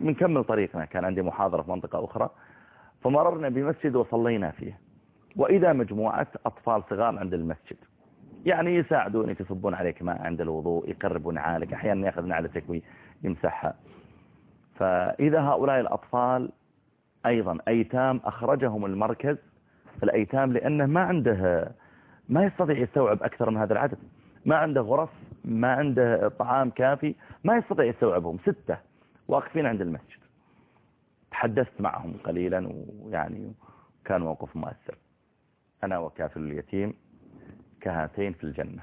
بنكمل طريقنا كان عندي محاضرة في منطقة أخرى فمررنا بمسجد وصلينا فيه. وإذا مجموعة أطفال صغار عند المسجد يعني يساعدونك يصبون عليك ماء عند الوضوء يقربون نعالك أحيانا يأخذ نعلتك ويمسحها فإذا هؤلاء الأطفال أيضا أيتام أخرجهم المركز الأيتام لأنه ما عنده ما يستطيع يستوعب أكثر من هذا العدد. ما عنده غرف ما عنده طعام كافي ما يستطيع يستوعبهم. ستة واقفين عند المسجد. تحدثت معهم قليلا ويعني كان موقف مؤثر. أنا وكافل اليتيم كهاتين في الجنة.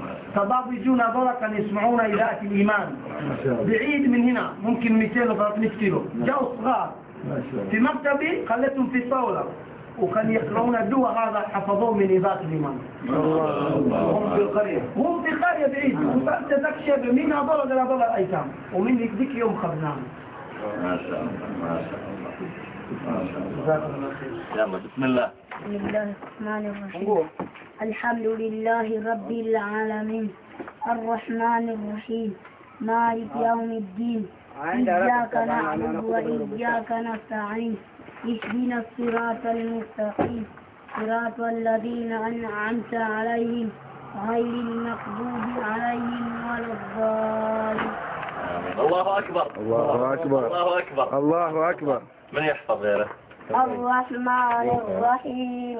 شباب يجونا بركة يسمعون إذاعة الإيمان. بعيد من هنا ممكن 200 و 300 كيلو. جاوا صغار. في مكتبي خليتهم في الطاولة. وكان يقرؤون الدواء هذا حفظوه من إذاعة الإيمان. هم في القرية. هم في قرية بعيد. وأنت ذاك شاب مين هذول قال هذول الأيتام. ومن ذيك يوم خذناهم ما شاء الله. ما شاء الله. ما شاء الله بسم الله. بسم الله الرحمن الرحيم. الحمد لله رب العالمين. الرحمن الرحيم. مالك يوم الدين. إياك نعبد وإياك نستعين. اهدنا الصراط المستقيم. صراط الذين أنعمت عليهم غير المغضوب عليهم ولا الضالين. الله أكبر. الله أكبر. الله أكبر. الله أكبر. من يحفظ غيره؟ الرحمن الرحيم.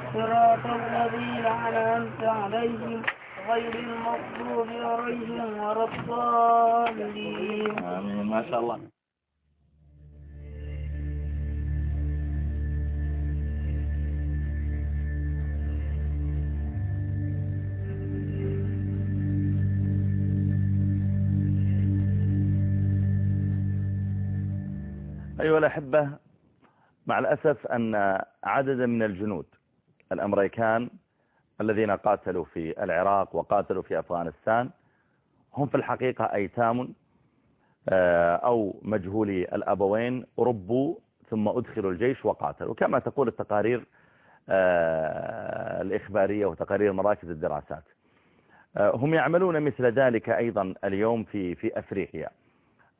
صراط الذين أنعمت عليهم غير المغضوب عليهم ولا الضالين. آمين. ما شاء الله. أيها الأحبة مع الأسف أن عددا من الجنود الأمريكان الذين قاتلوا في العراق وقاتلوا في أفغانستان هم في الحقيقة أيتام آه، أو مجهولي الأبوين ربوا ثم أدخلوا الجيش وقاتلوا. كما تقول التقارير آه، الإخبارية وتقارير مراكز الدراسات. آه، هم يعملون مثل ذلك أيضا اليوم في في أفريقيا.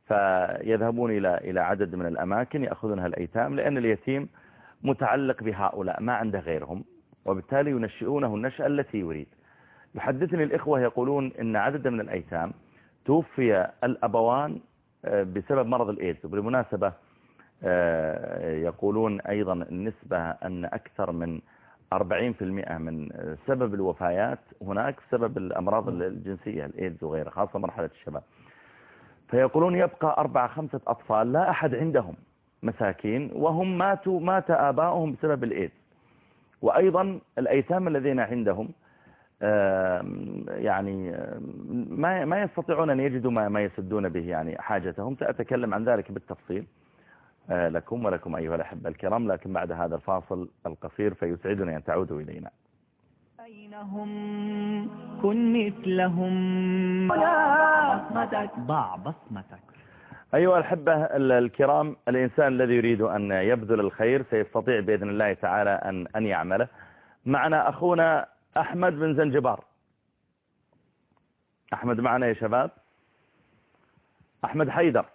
فيذهبون إلى إلى عدد من الأماكن يأخذونها الأيتام لأن اليتيم متعلق بهؤلاء ما عنده غيرهم. وبالتالي ينشئونه النشأة التي يريد. يحدثني الإخوة يقولون إن عدد من الأيتام توفي الأبوان آه، بسبب مرض الإيدز. وبالمناسبة آه، يقولون أيضا النسبة أن أكثر من 40% من سبب الوفيات هناك سبب الأمراض الجنسية الإيدز وغيرها خاصة مرحلة الشباب. فيقولون يبقى أربعة خمسة أطفال لا أحد عندهم مساكين وهم ماتوا مات آباؤهم بسبب الإيدز. وأيضا الأيتام الذين عندهم يعني ما ما يستطيعون أن يجدوا ما ما يسدون به يعني حاجتهم. سأتكلم عن ذلك بالتفصيل آه، لكم ولكم أيها الأحبة الكرام لكن بعد هذا الفاصل القصير فيسعدني أن تعودوا إلينا. بينهم كن مثلهم بصمتك ضع بصمتك. أيها الحبة الكرام الإنسان الذي يريد أن يبذل الخير سيستطيع بإذن الله تعالى أن, أن يعمله. معنا أخونا أحمد بن زنجبار. أحمد معنا يا شباب؟ أحمد حيدر.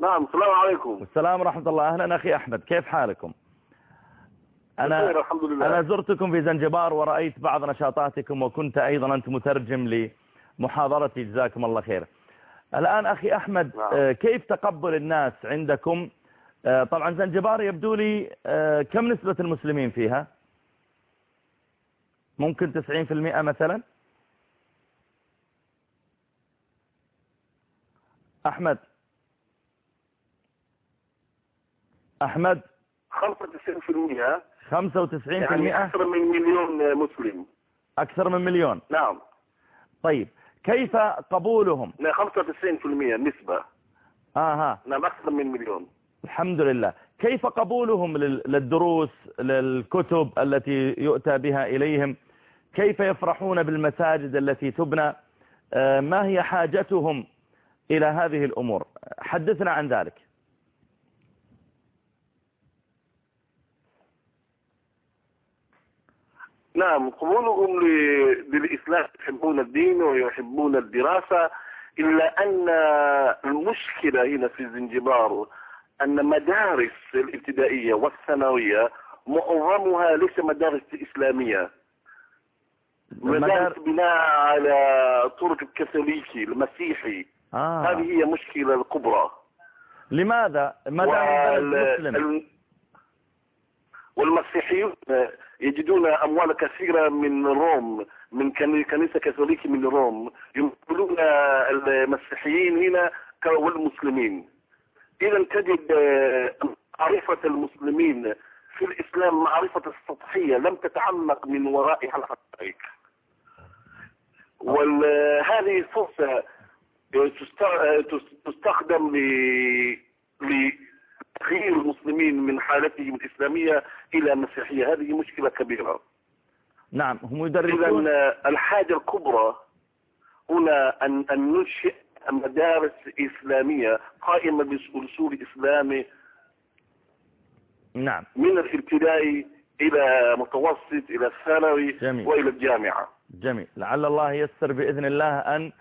نعم السلام عليكم. والسلام ورحمة الله. أهلا أخي أحمد كيف حالكم؟ أنا, الحمد لله. أنا زرتكم في زنجبار ورأيت بعض نشاطاتكم وكنت أيضا أنت مترجم لمحاضرتي جزاكم الله خير. الآن أخي أحمد نعم. آه، كيف تقبل الناس عندكم؟ آه، طبعا زنجبار يبدو لي آه، كم نسبة المسلمين فيها؟ ممكن 90% مثلا؟ أحمد. أحمد. 95% 95% يعني أكثر من مليون مسلم. أكثر من مليون؟ نعم. طيب. كيف قبولهم؟ لا 95% نسبة. آها نعم أكثر من مليون. الحمد لله. كيف قبولهم لل- للدروس للكتب التي يؤتى بها إليهم؟ كيف يفرحون بالمساجد التي تبنى؟ آه، ما هي حاجتهم إلى هذه الأمور؟ حدثنا عن ذلك. نعم قبولهم للإسلام يحبون الدين ويحبون الدراسة إلا أن المشكلة هنا في زنجبار أن مدارس الابتدائية والثانوية معظمها ليس مدارس إسلامية. مدارس بناء على طرق الكاثوليكي المسيحي. آه. هذه هي مشكلة الكبرى. لماذا؟ ما دام البلد مسلم وال- والمسيحيون يجدون أموال كثيرة من روم من كني- كنيسة كاثوليكي من روم. يمثلون المسيحيين هنا والمسلمين. إذا تجد آه، معرفة المسلمين في الإسلام معرفة السطحية لم تتعمق من ورائها الحقائق. وهذه فرصة تست- تستخدم لتغيير المسلمين من حالتهم الإسلامية إلى مسيحية. هذه مشكلة كبيرة. نعم هم يدرسون الحاجة الكبرى هنا أن أن ننشئ مدارس إسلامية قائمة بأصول الإسلام نعم. من الابتدائي إلى متوسط إلى الثانوي جميل. وإلى الجامعة. جميل. لعل الله يسر بإذن الله أن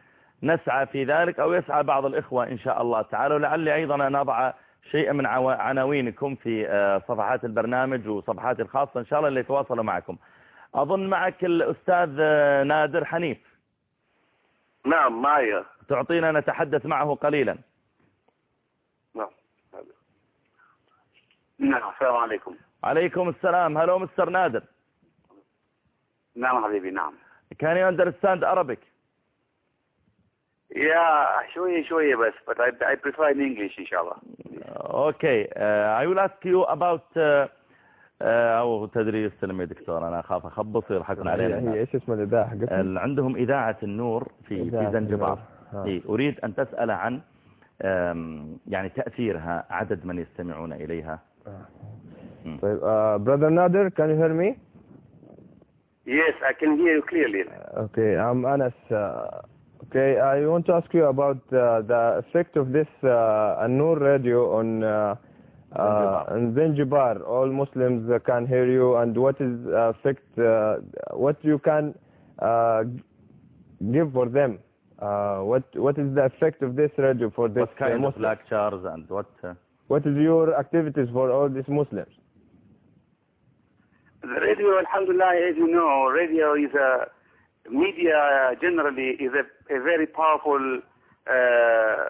نسعى في ذلك أو يسعى بعض الإخوة إن شاء الله تعالى. ولعلي أيضا أن أضع شيئا من عناوينكم في آه، صفحات البرنامج وصفحاتي الخاصة. إن شاء الله اللي يتواصلوا معكم. أظن معك الأستاذ آه، نادر حنيف. نعم معي. تعطينا نتحدث معه قليلا. نعم نعم السلام عليكم. عليكم السلام. هلو مستر نادر. نعم حبيبي نعم. Can you understand Arabic? يا شوية شوية بس but I, I prefer in English إن شاء الله. Okay, I will ask you about uh, uh, أو تدري يستلم يا دكتور أنا أخاف أخبص ويضحكون هي علينا هي إيش اسم الاذاعه حقتها؟ ال- عندهم إذاعة النور في إذاعة في زنجبار النور. ها. إيه، أريد أن تسأل عن يعني تأثيرها عدد من يستمعون إليها مم. طيب uh, brother Nader can you hear me Yes I can hear you clearly okay I'm Anas uh, okay I want to ask you about uh, the effect of this uh, An-Nur radio on uh, uh, Zanzibar. All Muslims uh, can hear you and what is uh, effect uh, what you can uh, give for them? Uh, what what is the effect of this radio for this What kind uh, of Muslims? lectures and what uh, what is your activities for all these Muslims? The radio, alhamdulillah, as you know, radio is a media generally is a, a very powerful. Uh,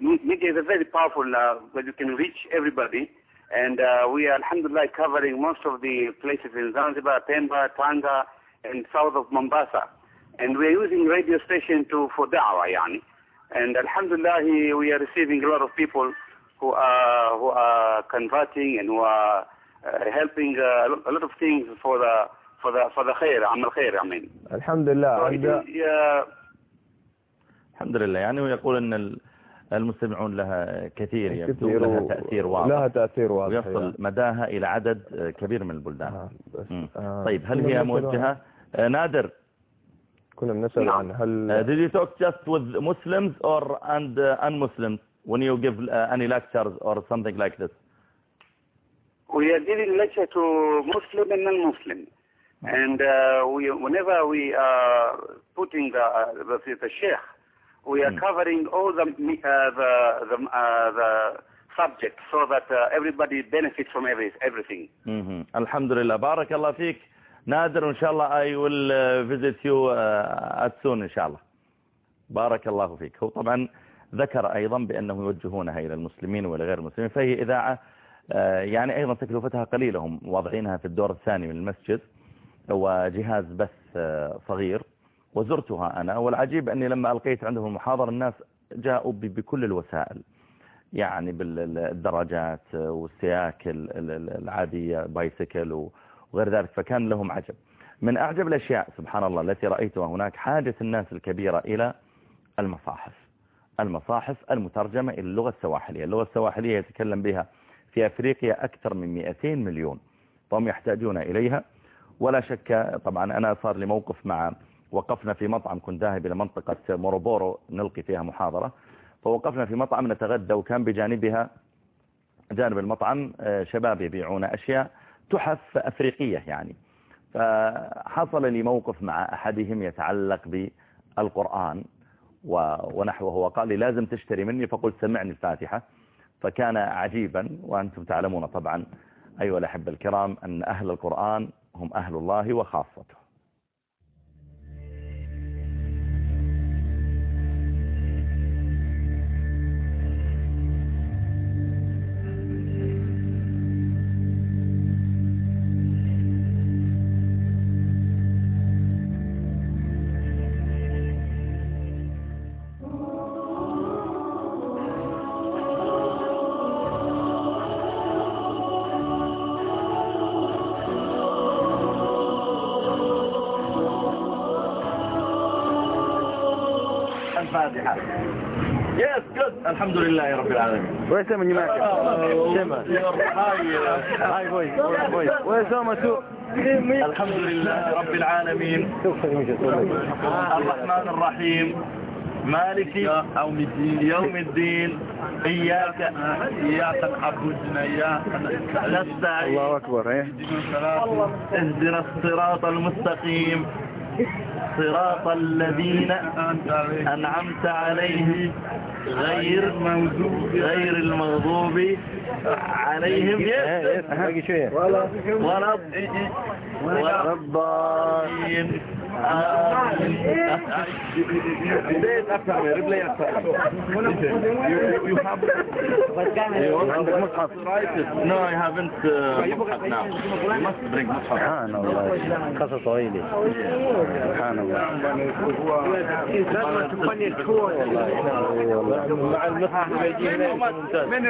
media is a very powerful uh, where you can reach everybody, and uh, we are alhamdulillah covering most of the places in Zanzibar, Pemba, Tanga, and south of Mombasa, and we are using radio station to for da'wah, yani. And alhamdulillah, we are receiving a lot of people who are who are converting and who are uh, helping uh, a lot of things for the فذا فذا خير عمل خير عمين الحمد لله. طيب، عند... يا... الحمد لله. يعني ويقول إن المستمعون لها كثير يعني، يبدو لها تأثير واضح. لها تأثير واضح ويصل مداها إلى عدد آه، كبير من البلدان. آه آه طيب هل هي موجهة؟ آه، نادر. كنا بنسأل نعم. عن هل آه، did you talk just with Muslims or and uh, un-Muslims when you give uh, any lectures or something like this? we did lecture to Muslim and uh, we whenever we are putting the uh, the, the sheikh, we are Hmm. covering all the uh, the the, uh, the subject so that uh, everybody benefits from every, everything. بارك الله فيك نادر وإن شاء الله I will uh, visit you uh, at soon الله بارك الله فيك هو طبعا ذكر أيضا بأنه يوجهونها إلى المسلمين وإلى غير المسلمين فهي إذاعة يعني أيضا تكلفتها قليلة هم واضعينها في الدور الثاني من المسجد وجهاز بث آه، صغير وزرتها أنا والعجيب أني لما ألقيت عندهم المحاضرة الناس جاءوا بكل الوسائل يعني بالدراجات والسياكل ال- ال- العادية بايسكل وغير ذلك فكان لهم عجب. من أعجب الأشياء سبحان الله التي رأيتها هناك حاجة الناس الكبيرة إلى المصاحف. المصاحف المترجمة إلى اللغة السواحلية. اللغة السواحلية يتكلم بها في أفريقيا أكثر من 200 مليون فهم يحتاجون إليها. ولا شك طبعا أنا صار لي موقف مع وقفنا في مطعم كنت ذاهب إلى منطقة موروبورو نلقي فيها محاضرة. فوقفنا في مطعم نتغدى وكان بجانبها جانب المطعم آه، شباب يبيعون أشياء تحف أفريقية يعني. فحصل لي موقف مع أحدهم يتعلق بالقرآن ونحوه وقال لي لازم تشتري مني فقلت سمعني الفاتحة. فكان عجيبا وأنتم تعلمون طبعا أيها الأحبة الكرام أن أهل القرآن هم أهل الله وخاصته. الحمد لله رب العالمين. Shema. Hi, boys. Boys. Where's someone too? الحمد لله رب العالمين الرحمن الرحيم مالك يوم الدين يوم الدين إياك إياك نعبد إياك نستعين الله أكبر إيه اهدنا الصراط المستقيم صراط الذين أنعمت عليهم غير غير المغضوب عليهم. ولا ولا الضالين عندك مصحف No, I haven't uh, مصحف now. You must bring مصحف. سبحان الله قصص طويلة سبحان الله مع المصحف بيجي هنا ممتاز من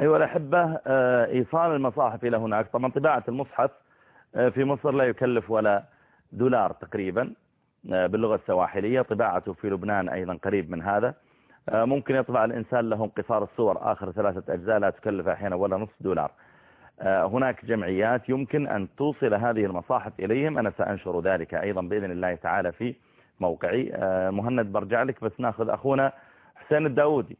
أيها الأحبة آه، إيصال المصاحف إلى هناك. طبعا طباعة المصحف آه، في مصر لا يكلف ولا دولار تقريبا آه، باللغة السواحلية. طباعته في لبنان أيضا قريب من هذا. ممكن يطبع الإنسان له انقصار الصور. آخر ثلاثة أجزاء لا تكلف أحيانا ولا نصف دولار. هناك جمعيات يمكن أن توصل هذه المصاحف إليهم. أنا سأنشر ذلك أيضا بإذن الله تعالى في موقعي. مهند برجع لك بس ناخذ أخونا حسين الداودي.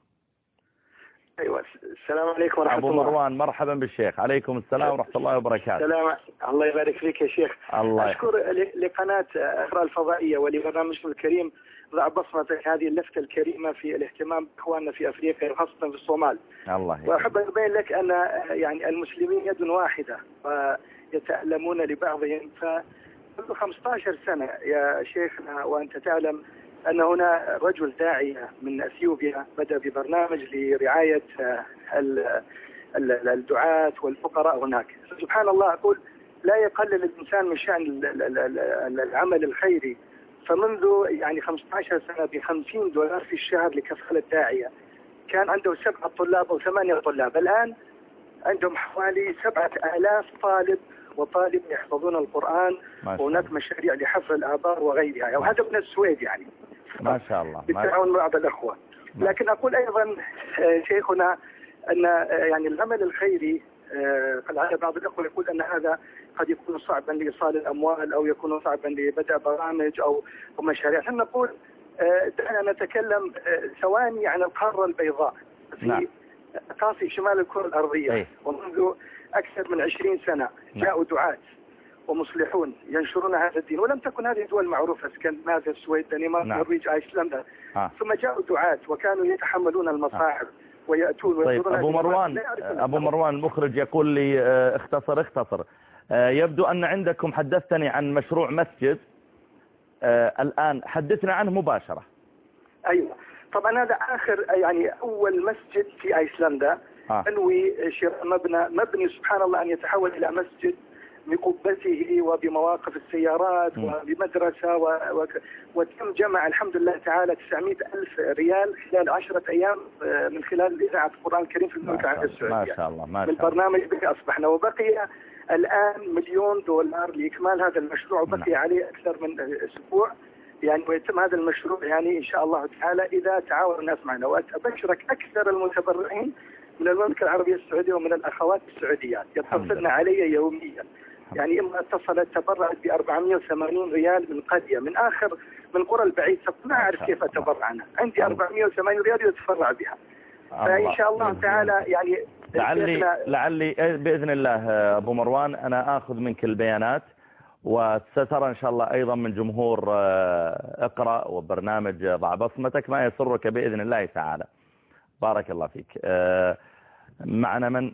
أيوه السلام عليكم ورحمة أبو الله. مروان مرحبا بالشيخ. عليكم السلام ورحمة الله وبركاته. السلام الله يبارك فيك يا شيخ. الله أشكر لقناة اقرا الفضائية ولبرنامجكم الكريم ضع بصمتك هذه اللفتة الكريمة في الاهتمام بإخواننا في أفريقيا وخاصة في الصومال. الله يبارك. وأحب أن أبين لك أن يعني المسلمين يد واحدة ويتألمون لبعضهم. فمنذ 15 سنة يا شيخنا وأنت تعلم أن هنا رجل داعيه من أثيوبيا بدأ ببرنامج لرعاية آه، ال- ال- الدعاة والفقراء هناك. سبحان الله أقول لا يقلل الإنسان من شأن ال- ال- ال- ال- العمل الخيري. فمنذ يعني 15 سنة ب 50 دولار في الشهر لكفالة داعية. كان عنده سبعة طلاب أو ثمانية طلاب. الآن عندهم حوالي سبعة آلاف طالب وطالب يحفظون القرآن. وهناك مشاريع لحفر الآبار وغيرها. وهذا من السويد يعني. ما شاء الله بالتعاون مع بعض الأخوة لكن أقول أيضا آه، شيخنا أن آه، يعني العمل الخيري آه، لعل بعض الأخوة يقول أن هذا قد يكون صعبا لإيصال الأموال أو يكون صعبا لبدء برامج أو مشاريع نحن نقول آه، دعنا نتكلم آه، ثواني عن القارة البيضاء نعم. في أقاصي شمال الكرة الأرضية أي. ومنذ أكثر من عشرين سنة نعم. جاءوا دعاة ومصلحون ينشرون هذا الدين ولم تكن هذه دول معروفة اسكندنافيا السويد دنمارك نعم. نرويج أيسلندا آه. ثم جاءوا دعاة وكانوا يتحملون المصاعب ويأتون طيب أبو. مروان أبو. مروان المخرج يقول لي آه، اختصر اختصر آه، يبدو أن عندكم حدثتني عن مشروع مسجد آه، الآن حدثنا عنه مباشرة أيوه طبعا هذا آخر يعني أول مسجد في أيسلندا آه. انوي شراء مبنى مبني سبحان الله أن يتحول إلى مسجد بقبته وبمواقف السيارات. وبمدرسة و... و... وتم جمع الحمد لله تعالى 900 ألف ريال خلال عشرة أيام آه، من خلال إذاعة القرآن الكريم في المملكة العربية الله ما السعودية شاء الله ما شاء الله. برنامج به أصبحنا. وبقي الآن مليون دولار لإكمال هذا المشروع. وبقي نعم. عليه أكثر من أسبوع. يعني ويتم هذا المشروع يعني إن شاء الله تعالى إذا تعاون الناس معنا. وأبشرك أكثر المتبرعين من المملكة العربية السعودية ومن الأخوات السعوديات. يتصلن. علي يوميا. يعني إما اتصلت تبرعت ب 480 ريال من قرية من آخر من قرى البعيد ما أعرف شاء كيف الله. أتبرع أنا عندي الله. 480 ريال يتفرع بها. فإن شاء الله تعالى يعني لعلي لعلي بإذن الله أبو مروان أنا آخذ منك البيانات وسترى إن شاء الله أيضا من جمهور آه، اقرأ وبرنامج ضع بصمتك ما يسرك بإذن الله تعالى. بارك الله فيك. آه، معنا من؟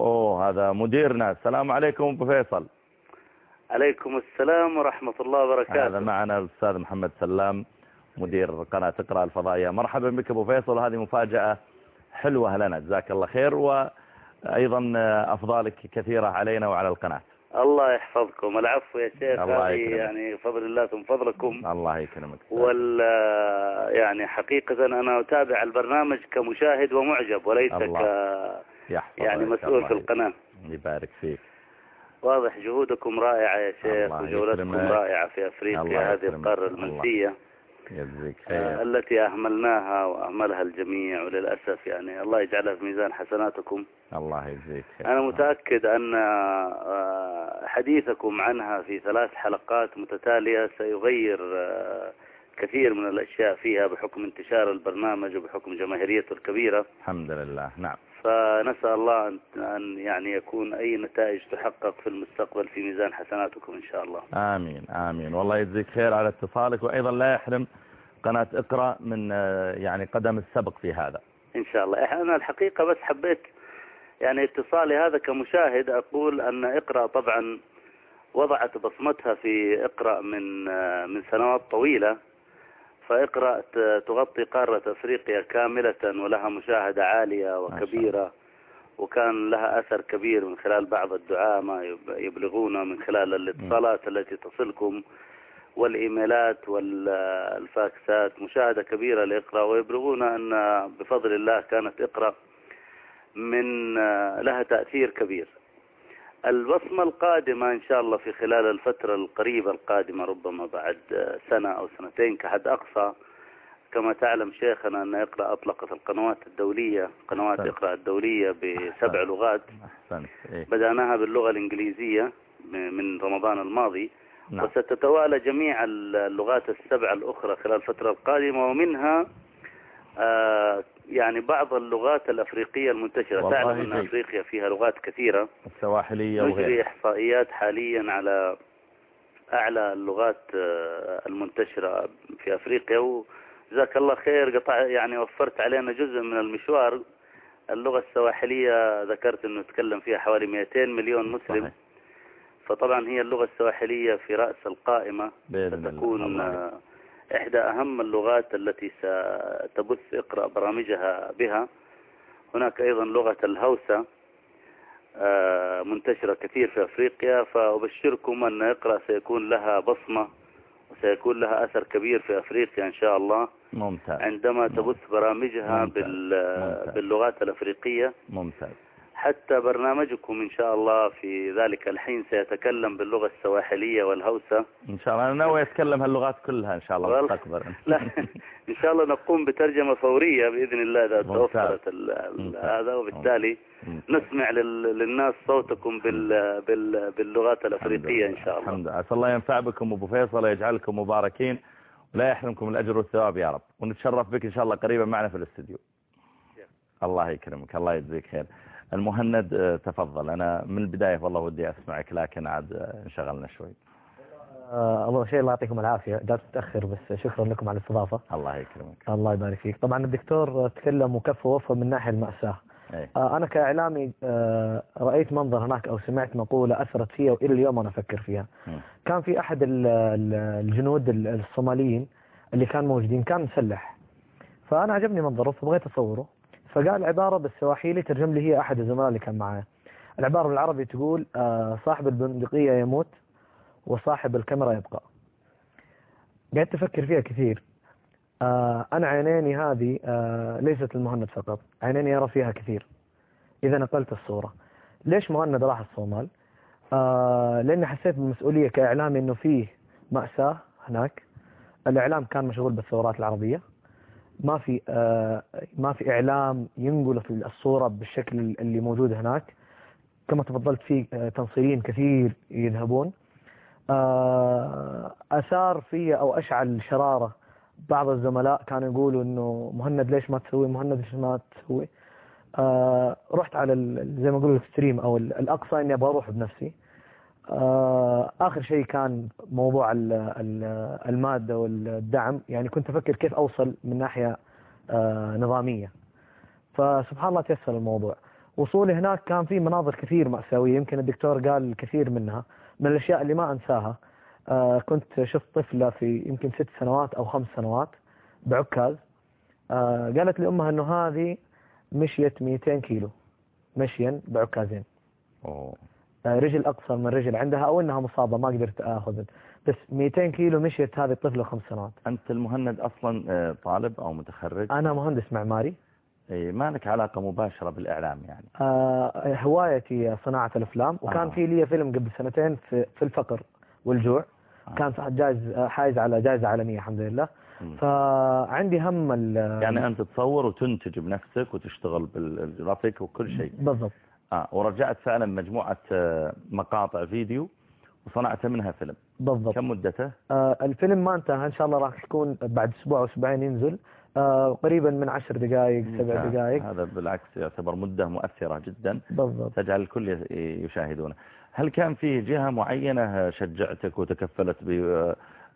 أوه هذا مديرنا السلام عليكم أبو فيصل. عليكم السلام ورحمة الله هذا وبركاته معنا الأستاذ محمد سلام مدير قناة اقرأ الفضائية. مرحبا بك أبو فيصل هذه مفاجأة حلوة لنا. جزاك الله خير وأيضا أفضالك كثيرة علينا وعلى القناة. الله يحفظكم. العفو يا شيخ الله يكرمك. يعني فضل الله ثم فضلكم. الله يكرمك. وال يعني حقيقة أنا أتابع البرنامج كمشاهد ومعجب وليس الله. ك يحفظك يعني مسؤول في القناة يبارك فيك واضح جهودكم رائعة يا شيخ وجولتكم. رائعة في أفريقيا هذه. القارة. المنسية يجزيك آه، خير التي أهملناها وأهملها الجميع وللأسف يعني الله يجعلها في ميزان حسناتكم الله يجزيك خير أنا متأكد أن آه، حديثكم عنها في ثلاث حلقات متتالية سيغير آه، كثير من الأشياء فيها بحكم انتشار البرنامج وبحكم جماهيريته الكبيرة. الحمد لله نعم. فنسأل الله أن- يعني يكون أي نتائج تحقق في المستقبل في ميزان حسناتكم إن شاء الله. آمين آمين. والله يجزيك خير على اتصالك. وأيضا لا يحرم قناة اقرأ من آه، يعني قدم السبق في هذا. إن شاء الله. أنا الحقيقة بس حبيت يعني اتصالي هذا كمشاهد أقول أن اقرأ طبعا وضعت بصمتها في اقرأ من آه، من سنوات طويلة. فاقرأ تغطي قارة أفريقيا كاملة ولها مشاهدة عالية وكبيرة. وكان لها أثر كبير من خلال بعض الدعاء ما يب- يبلغون من خلال الاتصالات التي تصلكم والإيميلات والفاكسات. مشاهدة كبيرة لإقرأ ويبلغون أن بفضل الله كانت إقرأ من لها تأثير كبير. البصمة القادمة إن شاء الله في خلال الفترة القريبة القادمة ربما بعد سنة أو سنتين كحد أقصى. كما تعلم شيخنا أن إقرأ أطلقت القنوات الدولية قنوات أحسنت. إقرأ الدولية بسبع لغات. أحسنت. إيه. بدأناها باللغة الإنجليزية من رمضان الماضي. نعم. وستتوالى جميع اللغات السبع الأخرى خلال الفترة القادمة ومنها آه، يعني بعض اللغات الأفريقية المنتشرة. تعلم أن. أفريقيا فيها لغات كثيرة. السواحلية نجري وغيرها إحصائيات حاليا على أعلى اللغات آه، المنتشرة في أفريقيا. وجزاك الله خير قطع يعني وفرت علينا جزء من المشوار. اللغة السواحلية ذكرت أنه تكلم فيها حوالي 200 مليون مسلم. صحيح. فطبعا هي اللغة السواحلية في رأس القائمة. بإذن الله. ستكون الله إحدى أهم اللغات التي ستبث اقرأ برامجها بها. هناك أيضا لغة الهوسة آه، منتشرة كثير في أفريقيا فأبشركم أن اقرأ سيكون لها بصمة وسيكون لها أثر كبير في أفريقيا إن شاء الله. ممتاز. عندما تبث برامجها ممتاز. بال- ممتاز. باللغات الأفريقية. ممتاز. حتى برنامجكم إن شاء الله في ذلك الحين سيتكلم باللغة السواحلية والهوسة. إن شاء الله. أنا ناوي أتكلم هاللغات كلها إن شاء الله. مستقبلا. [laughs] لا إن شاء الله نقوم بترجمة فورية بإذن الله إذا. توفرت. هذا وبالتالي ممتاز. نسمع لل- للناس صوتكم بال بال باللغات الأفريقية إن شاء الله. الحمد لله. الله ينفع بكم أبو فيصل ويجعلكم مباركين. ولا يحرمكم الأجر والثواب يا رب. ونتشرف بك إن شاء الله قريبا معنا في الاستديو. الله يكرمك الله يجزيك خير. المهند آه، تفضل. أنا من البداية والله ودي أسمعك لكن عاد آه، انشغلنا شوي. آه، أول شيء الله يعطيكم العافية. جات متأخر بس شكرا لكم على الاستضافة. الله يكرمك. الله يبارك فيك. طبعا الدكتور تكلم وكفى ووفى من ناحية المأساة. أي. آه، أنا كإعلامي آه، رأيت منظر هناك أو سمعت مقولة أثرت فيها وإلى اليوم أنا أفكر فيها. مم. كان في أحد ال- ال- الجنود ال- الصوماليين اللي كان موجودين كان مسلح. فأنا عجبني منظره فبغيت أصوره. فقال عبارة بالسواحيلي ترجم لي هي أحد الزملاء اللي كان معاه العبارة بالعربي تقول آه، صاحب البندقية يموت وصاحب الكاميرا يبقى. قعدت أفكر فيها كثير. آه، أنا عينيني هذه آه، ليست المهند فقط عينيني يرى فيها كثير. إذا نقلت الصورة. ليش مهند راح الصومال؟ لأني حسيت بالمسؤولية كإعلامي أنه فيه مأساة هناك. الإعلام كان مشغول بالثورات العربية. ما في آه، ما في إعلام ينقل الصورة بالشكل اللي موجود هناك. كما تفضلت في آه، تنصيريين كثير يذهبون. آه، أثار في أو أشعل شرارة بعض الزملاء كانوا يقولوا إنه مهند ليش ما تسوي مهند ليش ما تسوي؟ رحت على زي ما يقولوا الستريم أو ال- الأقصى إني أبغى أروح بنفسي. آخر شيء كان موضوع ال- ال- المادة والدعم. يعني كنت أفكر كيف أوصل من ناحية آه، نظامية. فسبحان الله تيسر الموضوع. وصولي هناك كان في مناظر كثير مأساوية. يمكن الدكتور قال الكثير منها من الأشياء اللي ما أنساها. آه، كنت شفت طفلة في يمكن ست سنوات أو خمس سنوات بعكاز. آه، قالت لي أمها أنه هذه مشيت 200 كيلو مشيا بعكازين. أوه. آه، رجل أقصر من رجل عندها أو أنها مصابة ما قدرت أخذ بس 200 كيلو مشيت هذه الطفلة خمس سنوات. أنت المهند أصلا آه، طالب أو متخرج؟ أنا مهندس معماري. ما لك علاقة مباشرة بالإعلام يعني. آه، هوايتي صناعة الأفلام. وكان آه. في لي فيلم قبل سنتين في, في الفقر والجوع. آه. كان جائز حائز على جائزة عالمية الحمد لله. فعندي هم يعني أنت تصور وتنتج بنفسك وتشتغل بالجرافيك وكل شيء. بالضبط. آه ورجعت فعلا مجموعة آه، مقاطع فيديو وصنعت منها فيلم. بالضبط. كم مدته؟ آه الفيلم ما انتهى إن شاء الله راح يكون بعد أسبوع أو أسبوعين ينزل. آه قريبا من عشر دقائق سبع. دقائق. هذا بالعكس يعتبر مدة مؤثرة جدا. بالضبط. تجعل الكل يشاهدونه. هل كان في جهة معينة شجعتك وتكفلت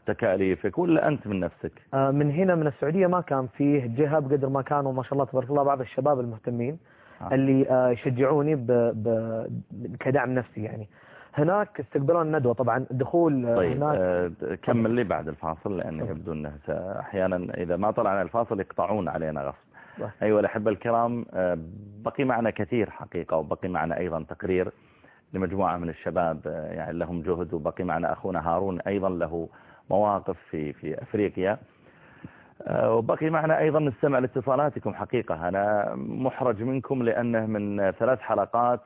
بتكاليفك ولا أنت من نفسك؟ آه من هنا من السعودية ما كان فيه جهة بقدر ما كانوا ما شاء الله تبارك الله بعض الشباب المهتمين. اللي آه يشجعوني ب... ب... كدعم نفسي يعني. هناك استقبلون ندوة طبعا دخول آه، طيب هناك. آه، كمل لي بعد الفاصل لأن يبدو أنه أحيانا إذا ما طلعنا الفاصل يقطعون علينا غصب. أيها الأحبة الكرام آه، بقي معنا كثير حقيقة وبقي معنا أيضا تقرير لمجموعة من الشباب آه، يعني لهم جهد وبقي معنا أخونا هارون أيضا له مواقف في في أفريقيا. آه، وبقي معنا أيضا نستمع لاتصالاتكم حقيقة. أنا محرج منكم لأنه من ثلاث حلقات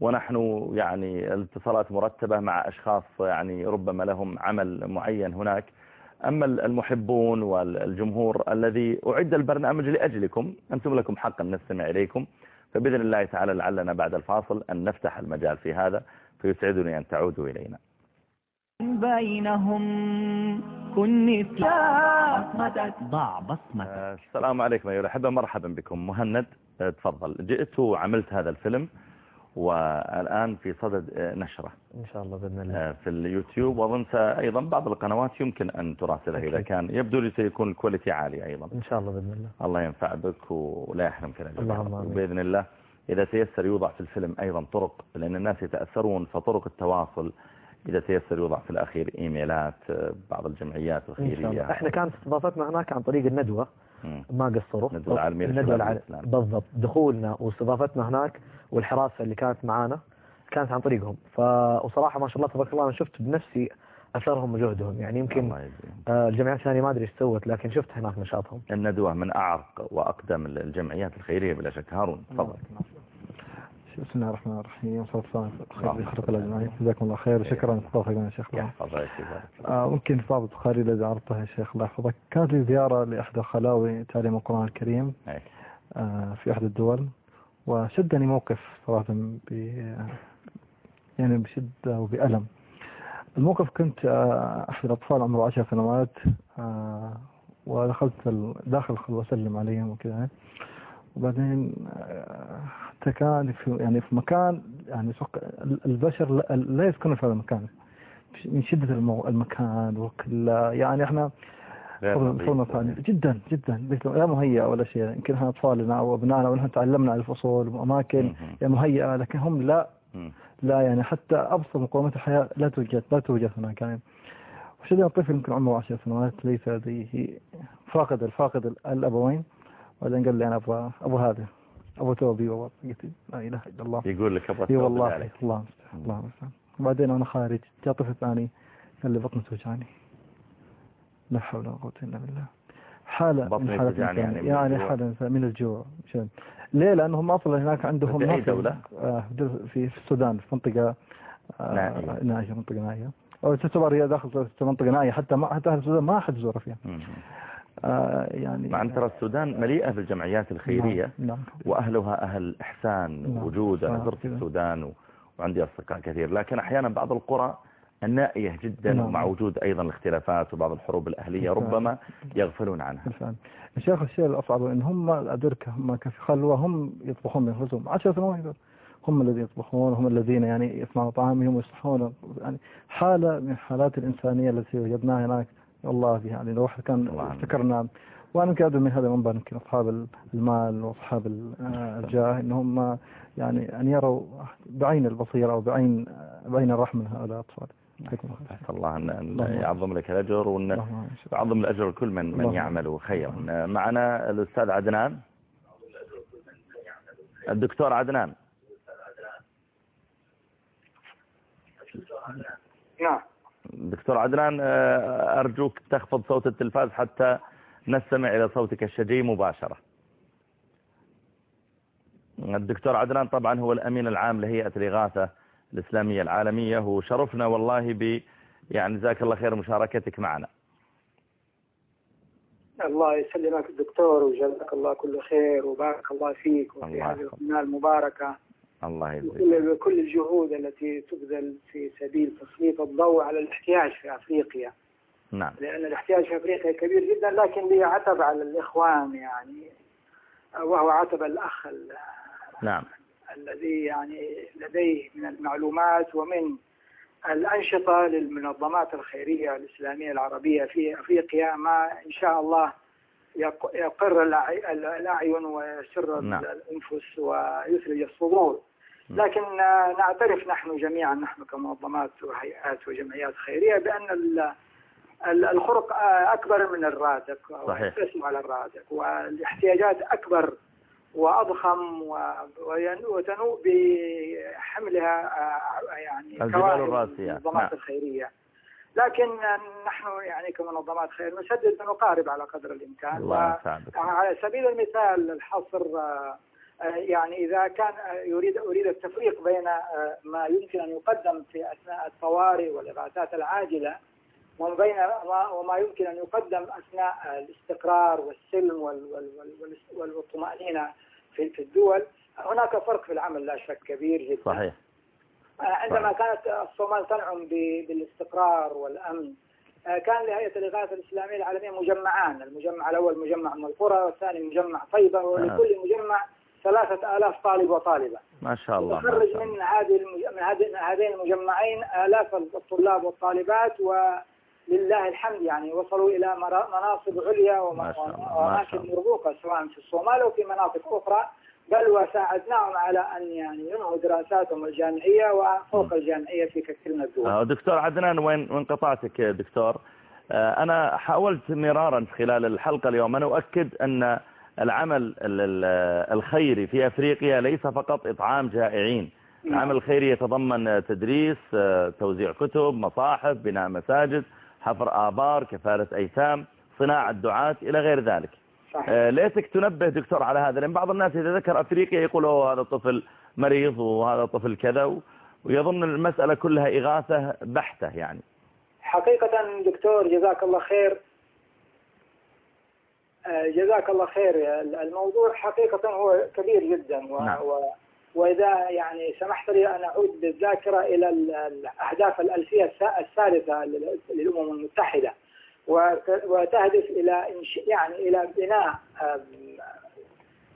ونحن يعني الاتصالات مرتبة مع أشخاص يعني ربما لهم عمل معين هناك. أما المحبون والجمهور الذي أعد البرنامج لأجلكم أنتم لكم حق أن نستمع إليكم. فبإذن الله تعالى لعلنا بعد الفاصل أن نفتح المجال في هذا فيسعدني أن تعودوا إلينا. بينهم. كن مثل بصمتك ضع بصمتك. آه، السلام عليكم أيها الأحبة. مرحبا بكم. مهند آه، تفضل. جئت وعملت هذا الفيلم والآن في صدد آه، نشرة. إن شاء الله بإذن الله. في اليوتيوب. وأظن أيضا بعض القنوات يمكن أن تراسله إذا. كان. يبدو لي سيكون الكواليتي عالي أيضا. إن شاء الله بإذن الله. الله ينفع بك ولا يحرمك. اللهم آمين. وبإذن الله. إذا تيسر يوضع في الفيلم أيضا طرق لأن الناس يتأثرون فطرق التواصل إذا تيسر يوضع في الأخير إيميلات آه، بعض الجمعيات الخيرية. إحنا كانت استضافتنا هناك عن طريق الندوة. ما قصروا. الندوة العالمية الندوة العالمية. بالضبط. دخولنا واستضافتنا هناك والحراسة اللي كانت معانا كانت عن طريقهم. ف... وصراحة ما شاء الله تبارك الله أنا شفت بنفسي أثرهم وجهدهم. يعني يمكن. آه، الجمعيات الثانية ما أدري إيش سوت لكن شفت هناك نشاطهم. الندوة من أعرق وأقدم الجمعيات الخيرية بلا شك. هارون تفضل. بسم الله الرحمن الرحيم. الله نعم. على خير خلق الله أجمعين. جزاكم الله خير. وشكرا للإستضافة يا شيخ. الله. آه ممكن بعض البخاري الذي عرضته يا شيخ الله يحفظك. كانت لي زيارة لاحدى خلاوي تعليم القرآن الكريم أي. آه في احدى الدول وشدني موقف صراحة ب يعني بشدة وبألم. الموقف كنت آه أحد الأطفال عمره عشر سنوات ودخلت داخل الخلوة أسلم عليهم وكذا. وبعدين آه، حتى كان في يعني في مكان يعني البشر لا, يسكنون في هذا المكان. من شدة. المكان وكل يعني إحنا صرنا- فعلا جدا جدا. لا مهيئة ولا شيء يمكن إحنا أطفالنا أو ابنائنا ونحن تعلمنا على الفصول وأماكن. يعني مهيئة لكن هم لا. لا يعني حتى أبسط مقومات الحياة لا توجد لا توجد هناك يعني. وشدنا الطفل يمكن عمره عشر سنوات ليس لديه فاقد الفاقد ال- الأبوين. وبعدين قال لي أنا أبغى أبغى هذا توبي وابغى قلت لا إله إلا الله يقول لك أبغى والله ذلك. الله المستعان الله المستعان وبعدين وأنا خارج جاء طفل ثاني قال لي بطني توجعني لا حول ولا قوة إلا بالله حالة بطني من الإنسان. يعني يعني. حالة من الجوع شلون. ليه لأنهم أصلا هناك عندهم في ما في- دولة؟ آه، في في السودان في منطقة آه، نائية. نائية منطقة نائية أو تعتبر هي داخل منطقة نائية حتى ما حتى أهل السودان ما أحد يزور فيها. آه، يعني مع أن ترى السودان مليئة بالجمعيات الخيرية نعم نعم. وأهلها أهل إحسان نعم. وجود أنا زرت. السودان و... وعندي أصدقاء كثير لكن أحيانا بعض القرى النائية جدا نعم. ومع وجود أيضا الاختلافات وبعض الحروب الأهلية بالفعل. ربما يغفلون عنها بالفعل الشيخ الشيء الأصعب إن هم الأدركة هم كان في خلوة هم يطبخون بأنفسهم عشر سنوات هم الذين يطبخون هم الذين يعني يصنعون طعامهم ويصلحون يعني حالة من حالات الإنسانية التي وجدناها هناك والله يعني لو واحد كان افتكرنا وأنا يمكن أدعو من هذا المنبر يمكن أصحاب المال وأصحاب ال- الجاه إنهم يعني أن يروا بعين البصيرة أو بعين بعين الرحمة هؤلاء الأطفال. أسأل الله أن يعظم لك الأجر وأن. يعظم الأجر كل من من يعمل خيرا. معنا الأستاذ عدنان. الدكتور عدنان. نعم. دكتور عدنان آه، أرجوك تخفض صوت التلفاز حتى نستمع إلى صوتك الشجي مباشرة. الدكتور عدنان طبعا هو الأمين العام لهيئة الإغاثة الإسلامية العالمية وشرفنا والله ب يعني جزاك الله خير مشاركتك معنا. الله يسلمك الدكتور وجزاك الله كل خير وبارك الله فيك وفي هذه. القناة المباركة. الله وكل كل الجهود التي تبذل في سبيل تسليط الضوء على الاحتياج في أفريقيا. نعم. لأن الاحتياج في أفريقيا كبير جدا لكن لي عتب على الإخوان يعني. وهو عتب الأخ ال- نعم. الذي يعني لديه من المعلومات ومن الأنشطة للمنظمات الخيرية الإسلامية العربية في أفريقيا ما إن شاء الله يق- يقر الأعي- الأعين ويسر نعم. الأنفس ويثلج الصدور. لكن آه، نعترف نحن جميعا نحن كمنظمات وهيئات وجمعيات خيرية بأن ال- ال- الخرق آه، أكبر من الراتب صحيح. على الراتب والاحتياجات أكبر وأضخم وتنوء بحملها آه، يعني الجبال الراسية. المنظمات نعم. الخيرية لكن نحن يعني كمنظمات خير نسدد ونقارب على قدر الإمكان الله على سبيل المثال الحصر يعني إذا كان آه، يريد أريد التفريق بين آه، ما يمكن أن يقدم في أثناء الطوارئ والإغاثات العاجلة وما بين وما- يمكن أن يقدم أثناء آه، الاستقرار والسلم وال- وال- وال- وال- والطمأنينة في الدول هناك فرق في العمل لا شك كبير جدا. صحيح. آه، عندما كانت الصومال تنعم بالاستقرار والأمن آه، كان لهيئة الإغاثة الإسلامية العالمية مجمعان المجمع الأول مجمع من القرى والثاني مجمع طيبة ولكل مجمع ثلاثة آلاف طالب وطالبة ما شاء الله تخرج. من هذه. من هذين المجمعين آلاف الطلاب والطالبات ولله الحمد يعني وصلوا إلى مناصب عليا وأماكن. مرموقة سواء في الصومال أو في مناطق أخرى بل وساعدناهم على أن يعني ينهوا دراساتهم الجامعية وفوق الجامعية في كثير من الدول آه، دكتور عدنان وين وين قطعتك يا دكتور آه، أنا حاولت مرارا خلال الحلقة اليوم أن أؤكد أن العمل ال- ال- الخيري في أفريقيا ليس فقط إطعام جائعين. العمل الخيري يتضمن تدريس آه، توزيع كتب مصاحف بناء مساجد حفر آبار كفالة أيتام صناعة دعاة إلى غير ذلك. آه، ليتك تنبه دكتور على هذا لأن بعض الناس إذا ذكر أفريقيا يقول هذا طفل مريض وهذا طفل كذا. ويظن المسألة كلها إغاثة بحتة يعني. حقيقة دكتور جزاك الله خير. جزاك الله خير الموضوع حقيقة هو كبير جدا و... نعم. و... وإذا يعني سمحت لي أن أعود بالذاكرة إلى ال- الأهداف الألفية الثالثة لل- للأمم المتحدة وت- وتهدف إلى إنش- يعني إلى بناء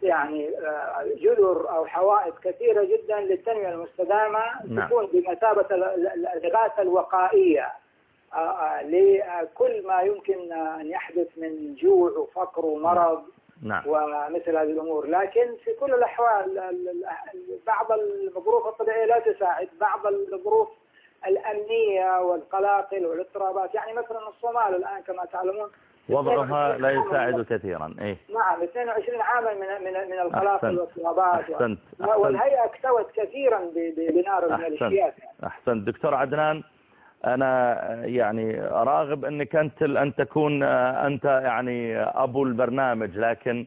يعني آه، جذر أو حوائط كثيرة جدا للتنمية المستدامة نعم. تكون بمثابة ال- ال- الإغاثة الوقائية آه، آه، لكل ما يمكن أن يحدث من جوع وفقر ومرض نعم. ومثل هذه الأمور. لكن في كل الأحوال ال- ال- بعض الظروف الطبيعية لا تساعد. بعض الظروف الأمنية والقلاقل والاضطرابات. يعني مثلا الصومال الآن كما تعلمون. وضعها لا 22 يساعد كثيرا. إيه. من- نعم 22 عاما من من من القلاقل. والاضطرابات. أحسنت. أحسنت. والهيئة اكتوت كثيرا بنار الميليشيات أحسنت. أحسنت. دكتور عدنان أنا يعني راغب أنك أنت أن تكون أنت يعني أبو البرنامج. لكن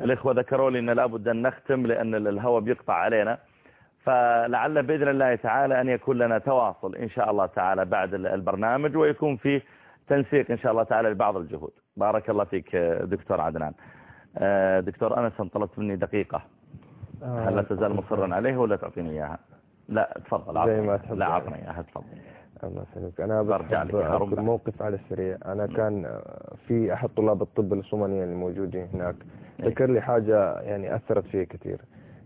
الإخوة ذكروا لي أن لابد أن نختم لأن الهواء بيقطع علينا. فلعل بإذن الله تعالى أن يكون لنا تواصل إن شاء الله تعالى بعد البرنامج ويكون فيه تنسيق إن شاء الله تعالى لبعض الجهود. بارك الله فيك دكتور عدنان. آه، دكتور أنس طلبت مني دقيقة. هل لا تزال مصرا عليه ولا تعطيني إياها؟ لا تفضل زي عطني. ما تحب. لا. عطني إياها تفضل. الله يسلمك. أنا برجع لك بعد. موقف على السريع. أنا كان في أحد طلاب الطب الصوماليين الموجودين هناك ذكر لي حاجة يعني أثرت فيه كثير.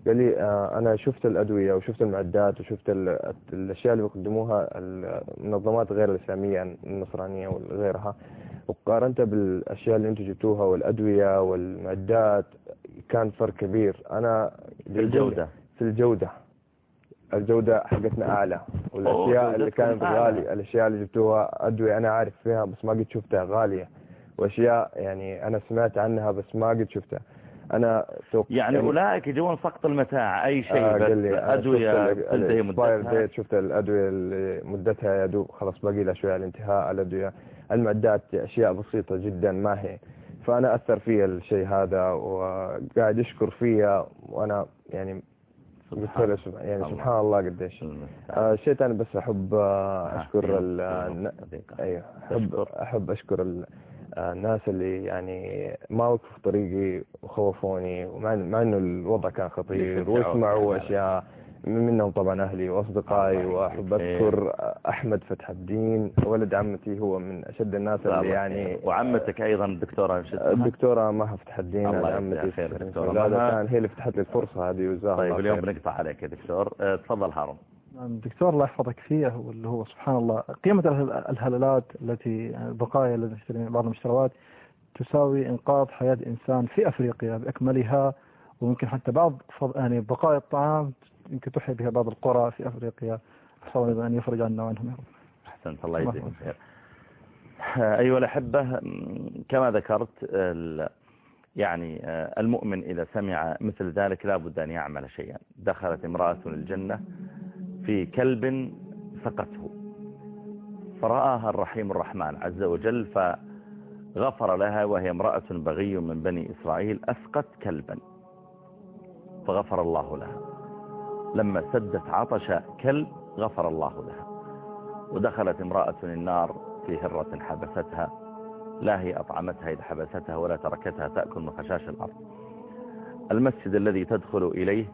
قال لي آه، أنا شفت الأدوية وشفت المعدات وشفت ال- الأشياء اللي بيقدموها المنظمات غير الإسلامية النصرانية وغيرها وقارنتها بالأشياء اللي أنتم جبتوها والأدوية والمعدات كان فرق كبير. أنا في الجودة. في الجودة. الجودة حقتنا أعلى. والأشياء اللي كانت. غالية الأشياء اللي جبتوها أدوية أنا عارف فيها بس ما قد شفتها غالية. وأشياء يعني أنا سمعت عنها بس ما قد شفتها. أنا توق... يعني أولئك يجون سقط المتاع أي شيء آه بس أنا أدوية تنتهي مدتها. شفت الأدوية اللي مدتها يا دوب خلاص باقي لها شوية على الانتهاء الأدوية. المعدات أشياء بسيطة جدا ما هي. فأنا أثر في الشيء هذا وقاعد يشكر فيها وأنا يعني له سبحان- يعني الله. سبحان الله قديش آه، شيء ثاني بس أحب آه، أشكر ال-. أيوه احب. أحب أشكر ال- الناس اللي يعني ما وقفوا في طريقي وخوفوني ومع مع إنه الوضع كان خطير. واسمعوا أشياء منهم طبعا أهلي وأصدقائي وأحب أذكر أحمد فتح الدين. ولد عمتي هو من أشد الناس اللي يعني وعمتك أيضا الدكتورة شو اسمها؟ الدكتورة مها فتح الدين الله عمتي خير دكتورة مها. كان هي اللي فتحت لي الفرصة هذه وجزاها طيب اليوم. بنقطع عليك يا دكتور. آه، تفضل هارون. الدكتور الله يحفظك فيه هو اللي هو سبحان الله. قيمة الهل- الهلالات التي البقايا التي نشتري من بعض المشتريات تساوي إنقاذ حياة إنسان في أفريقيا بأكملها وممكن حتى بعض يعني بقايا الطعام يمكن تحيي بها بعض القرى في أفريقيا. الله أن يفرج عنا وعنهم يا رب. أحسنت الله يجزيكم خير أيها الأحبة كما ذكرت يعني آه، المؤمن إذا سمع مثل ذلك لا بد أن يعمل شيئا. دخلت امرأة الجنة في كلب سقته. فرآها الرحيم الرحمن عز وجل فغفر لها وهي امرأة بغي من بني إسرائيل أسقت كلبا فغفر الله لها. لما سدت عطش كلب غفر الله لها. ودخلت امرأة النار في هرة حبستها. لا هي أطعمتها إذ حبستها ولا تركتها تأكل من خشاش الأرض. المسجد الذي تدخل إليه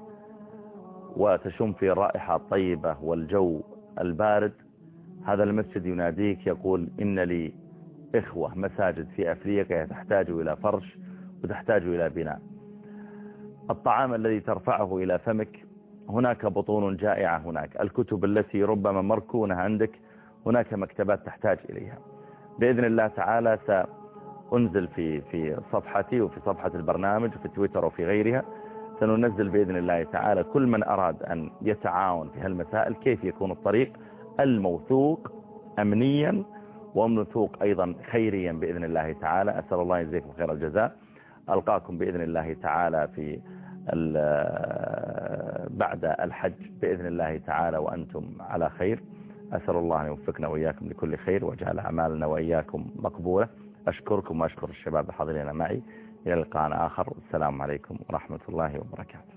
وتشم فيه الرائحة الطيبة والجو البارد هذا المسجد يناديك يقول إن لي إخوة مساجد في أفريقيا تحتاج إلى فرش وتحتاج إلى بناء. الطعام الذي ترفعه إلى فمك هناك بطون جائعة هناك. الكتب التي ربما مركونة عندك هناك مكتبات تحتاج إليها. بإذن الله تعالى سأنزل في في صفحتي وفي صفحة البرنامج وفي تويتر وفي غيرها. سننزل بإذن الله تعالى كل من أراد أن يتعاون في هالمسائل كيف يكون الطريق الموثوق أمنيا وموثوق أيضا خيريا بإذن الله تعالى. أسأل الله يجزيكم خير الجزاء. ألقاكم بإذن الله تعالى في بعد الحج بإذن الله تعالى وأنتم على خير. أسأل الله أن يوفقنا وإياكم لكل خير وجعل أعمالنا وإياكم مقبولة. أشكركم وأشكر الشباب الحاضرين معي. إلى لقاء آخر. والسلام عليكم ورحمة الله وبركاته.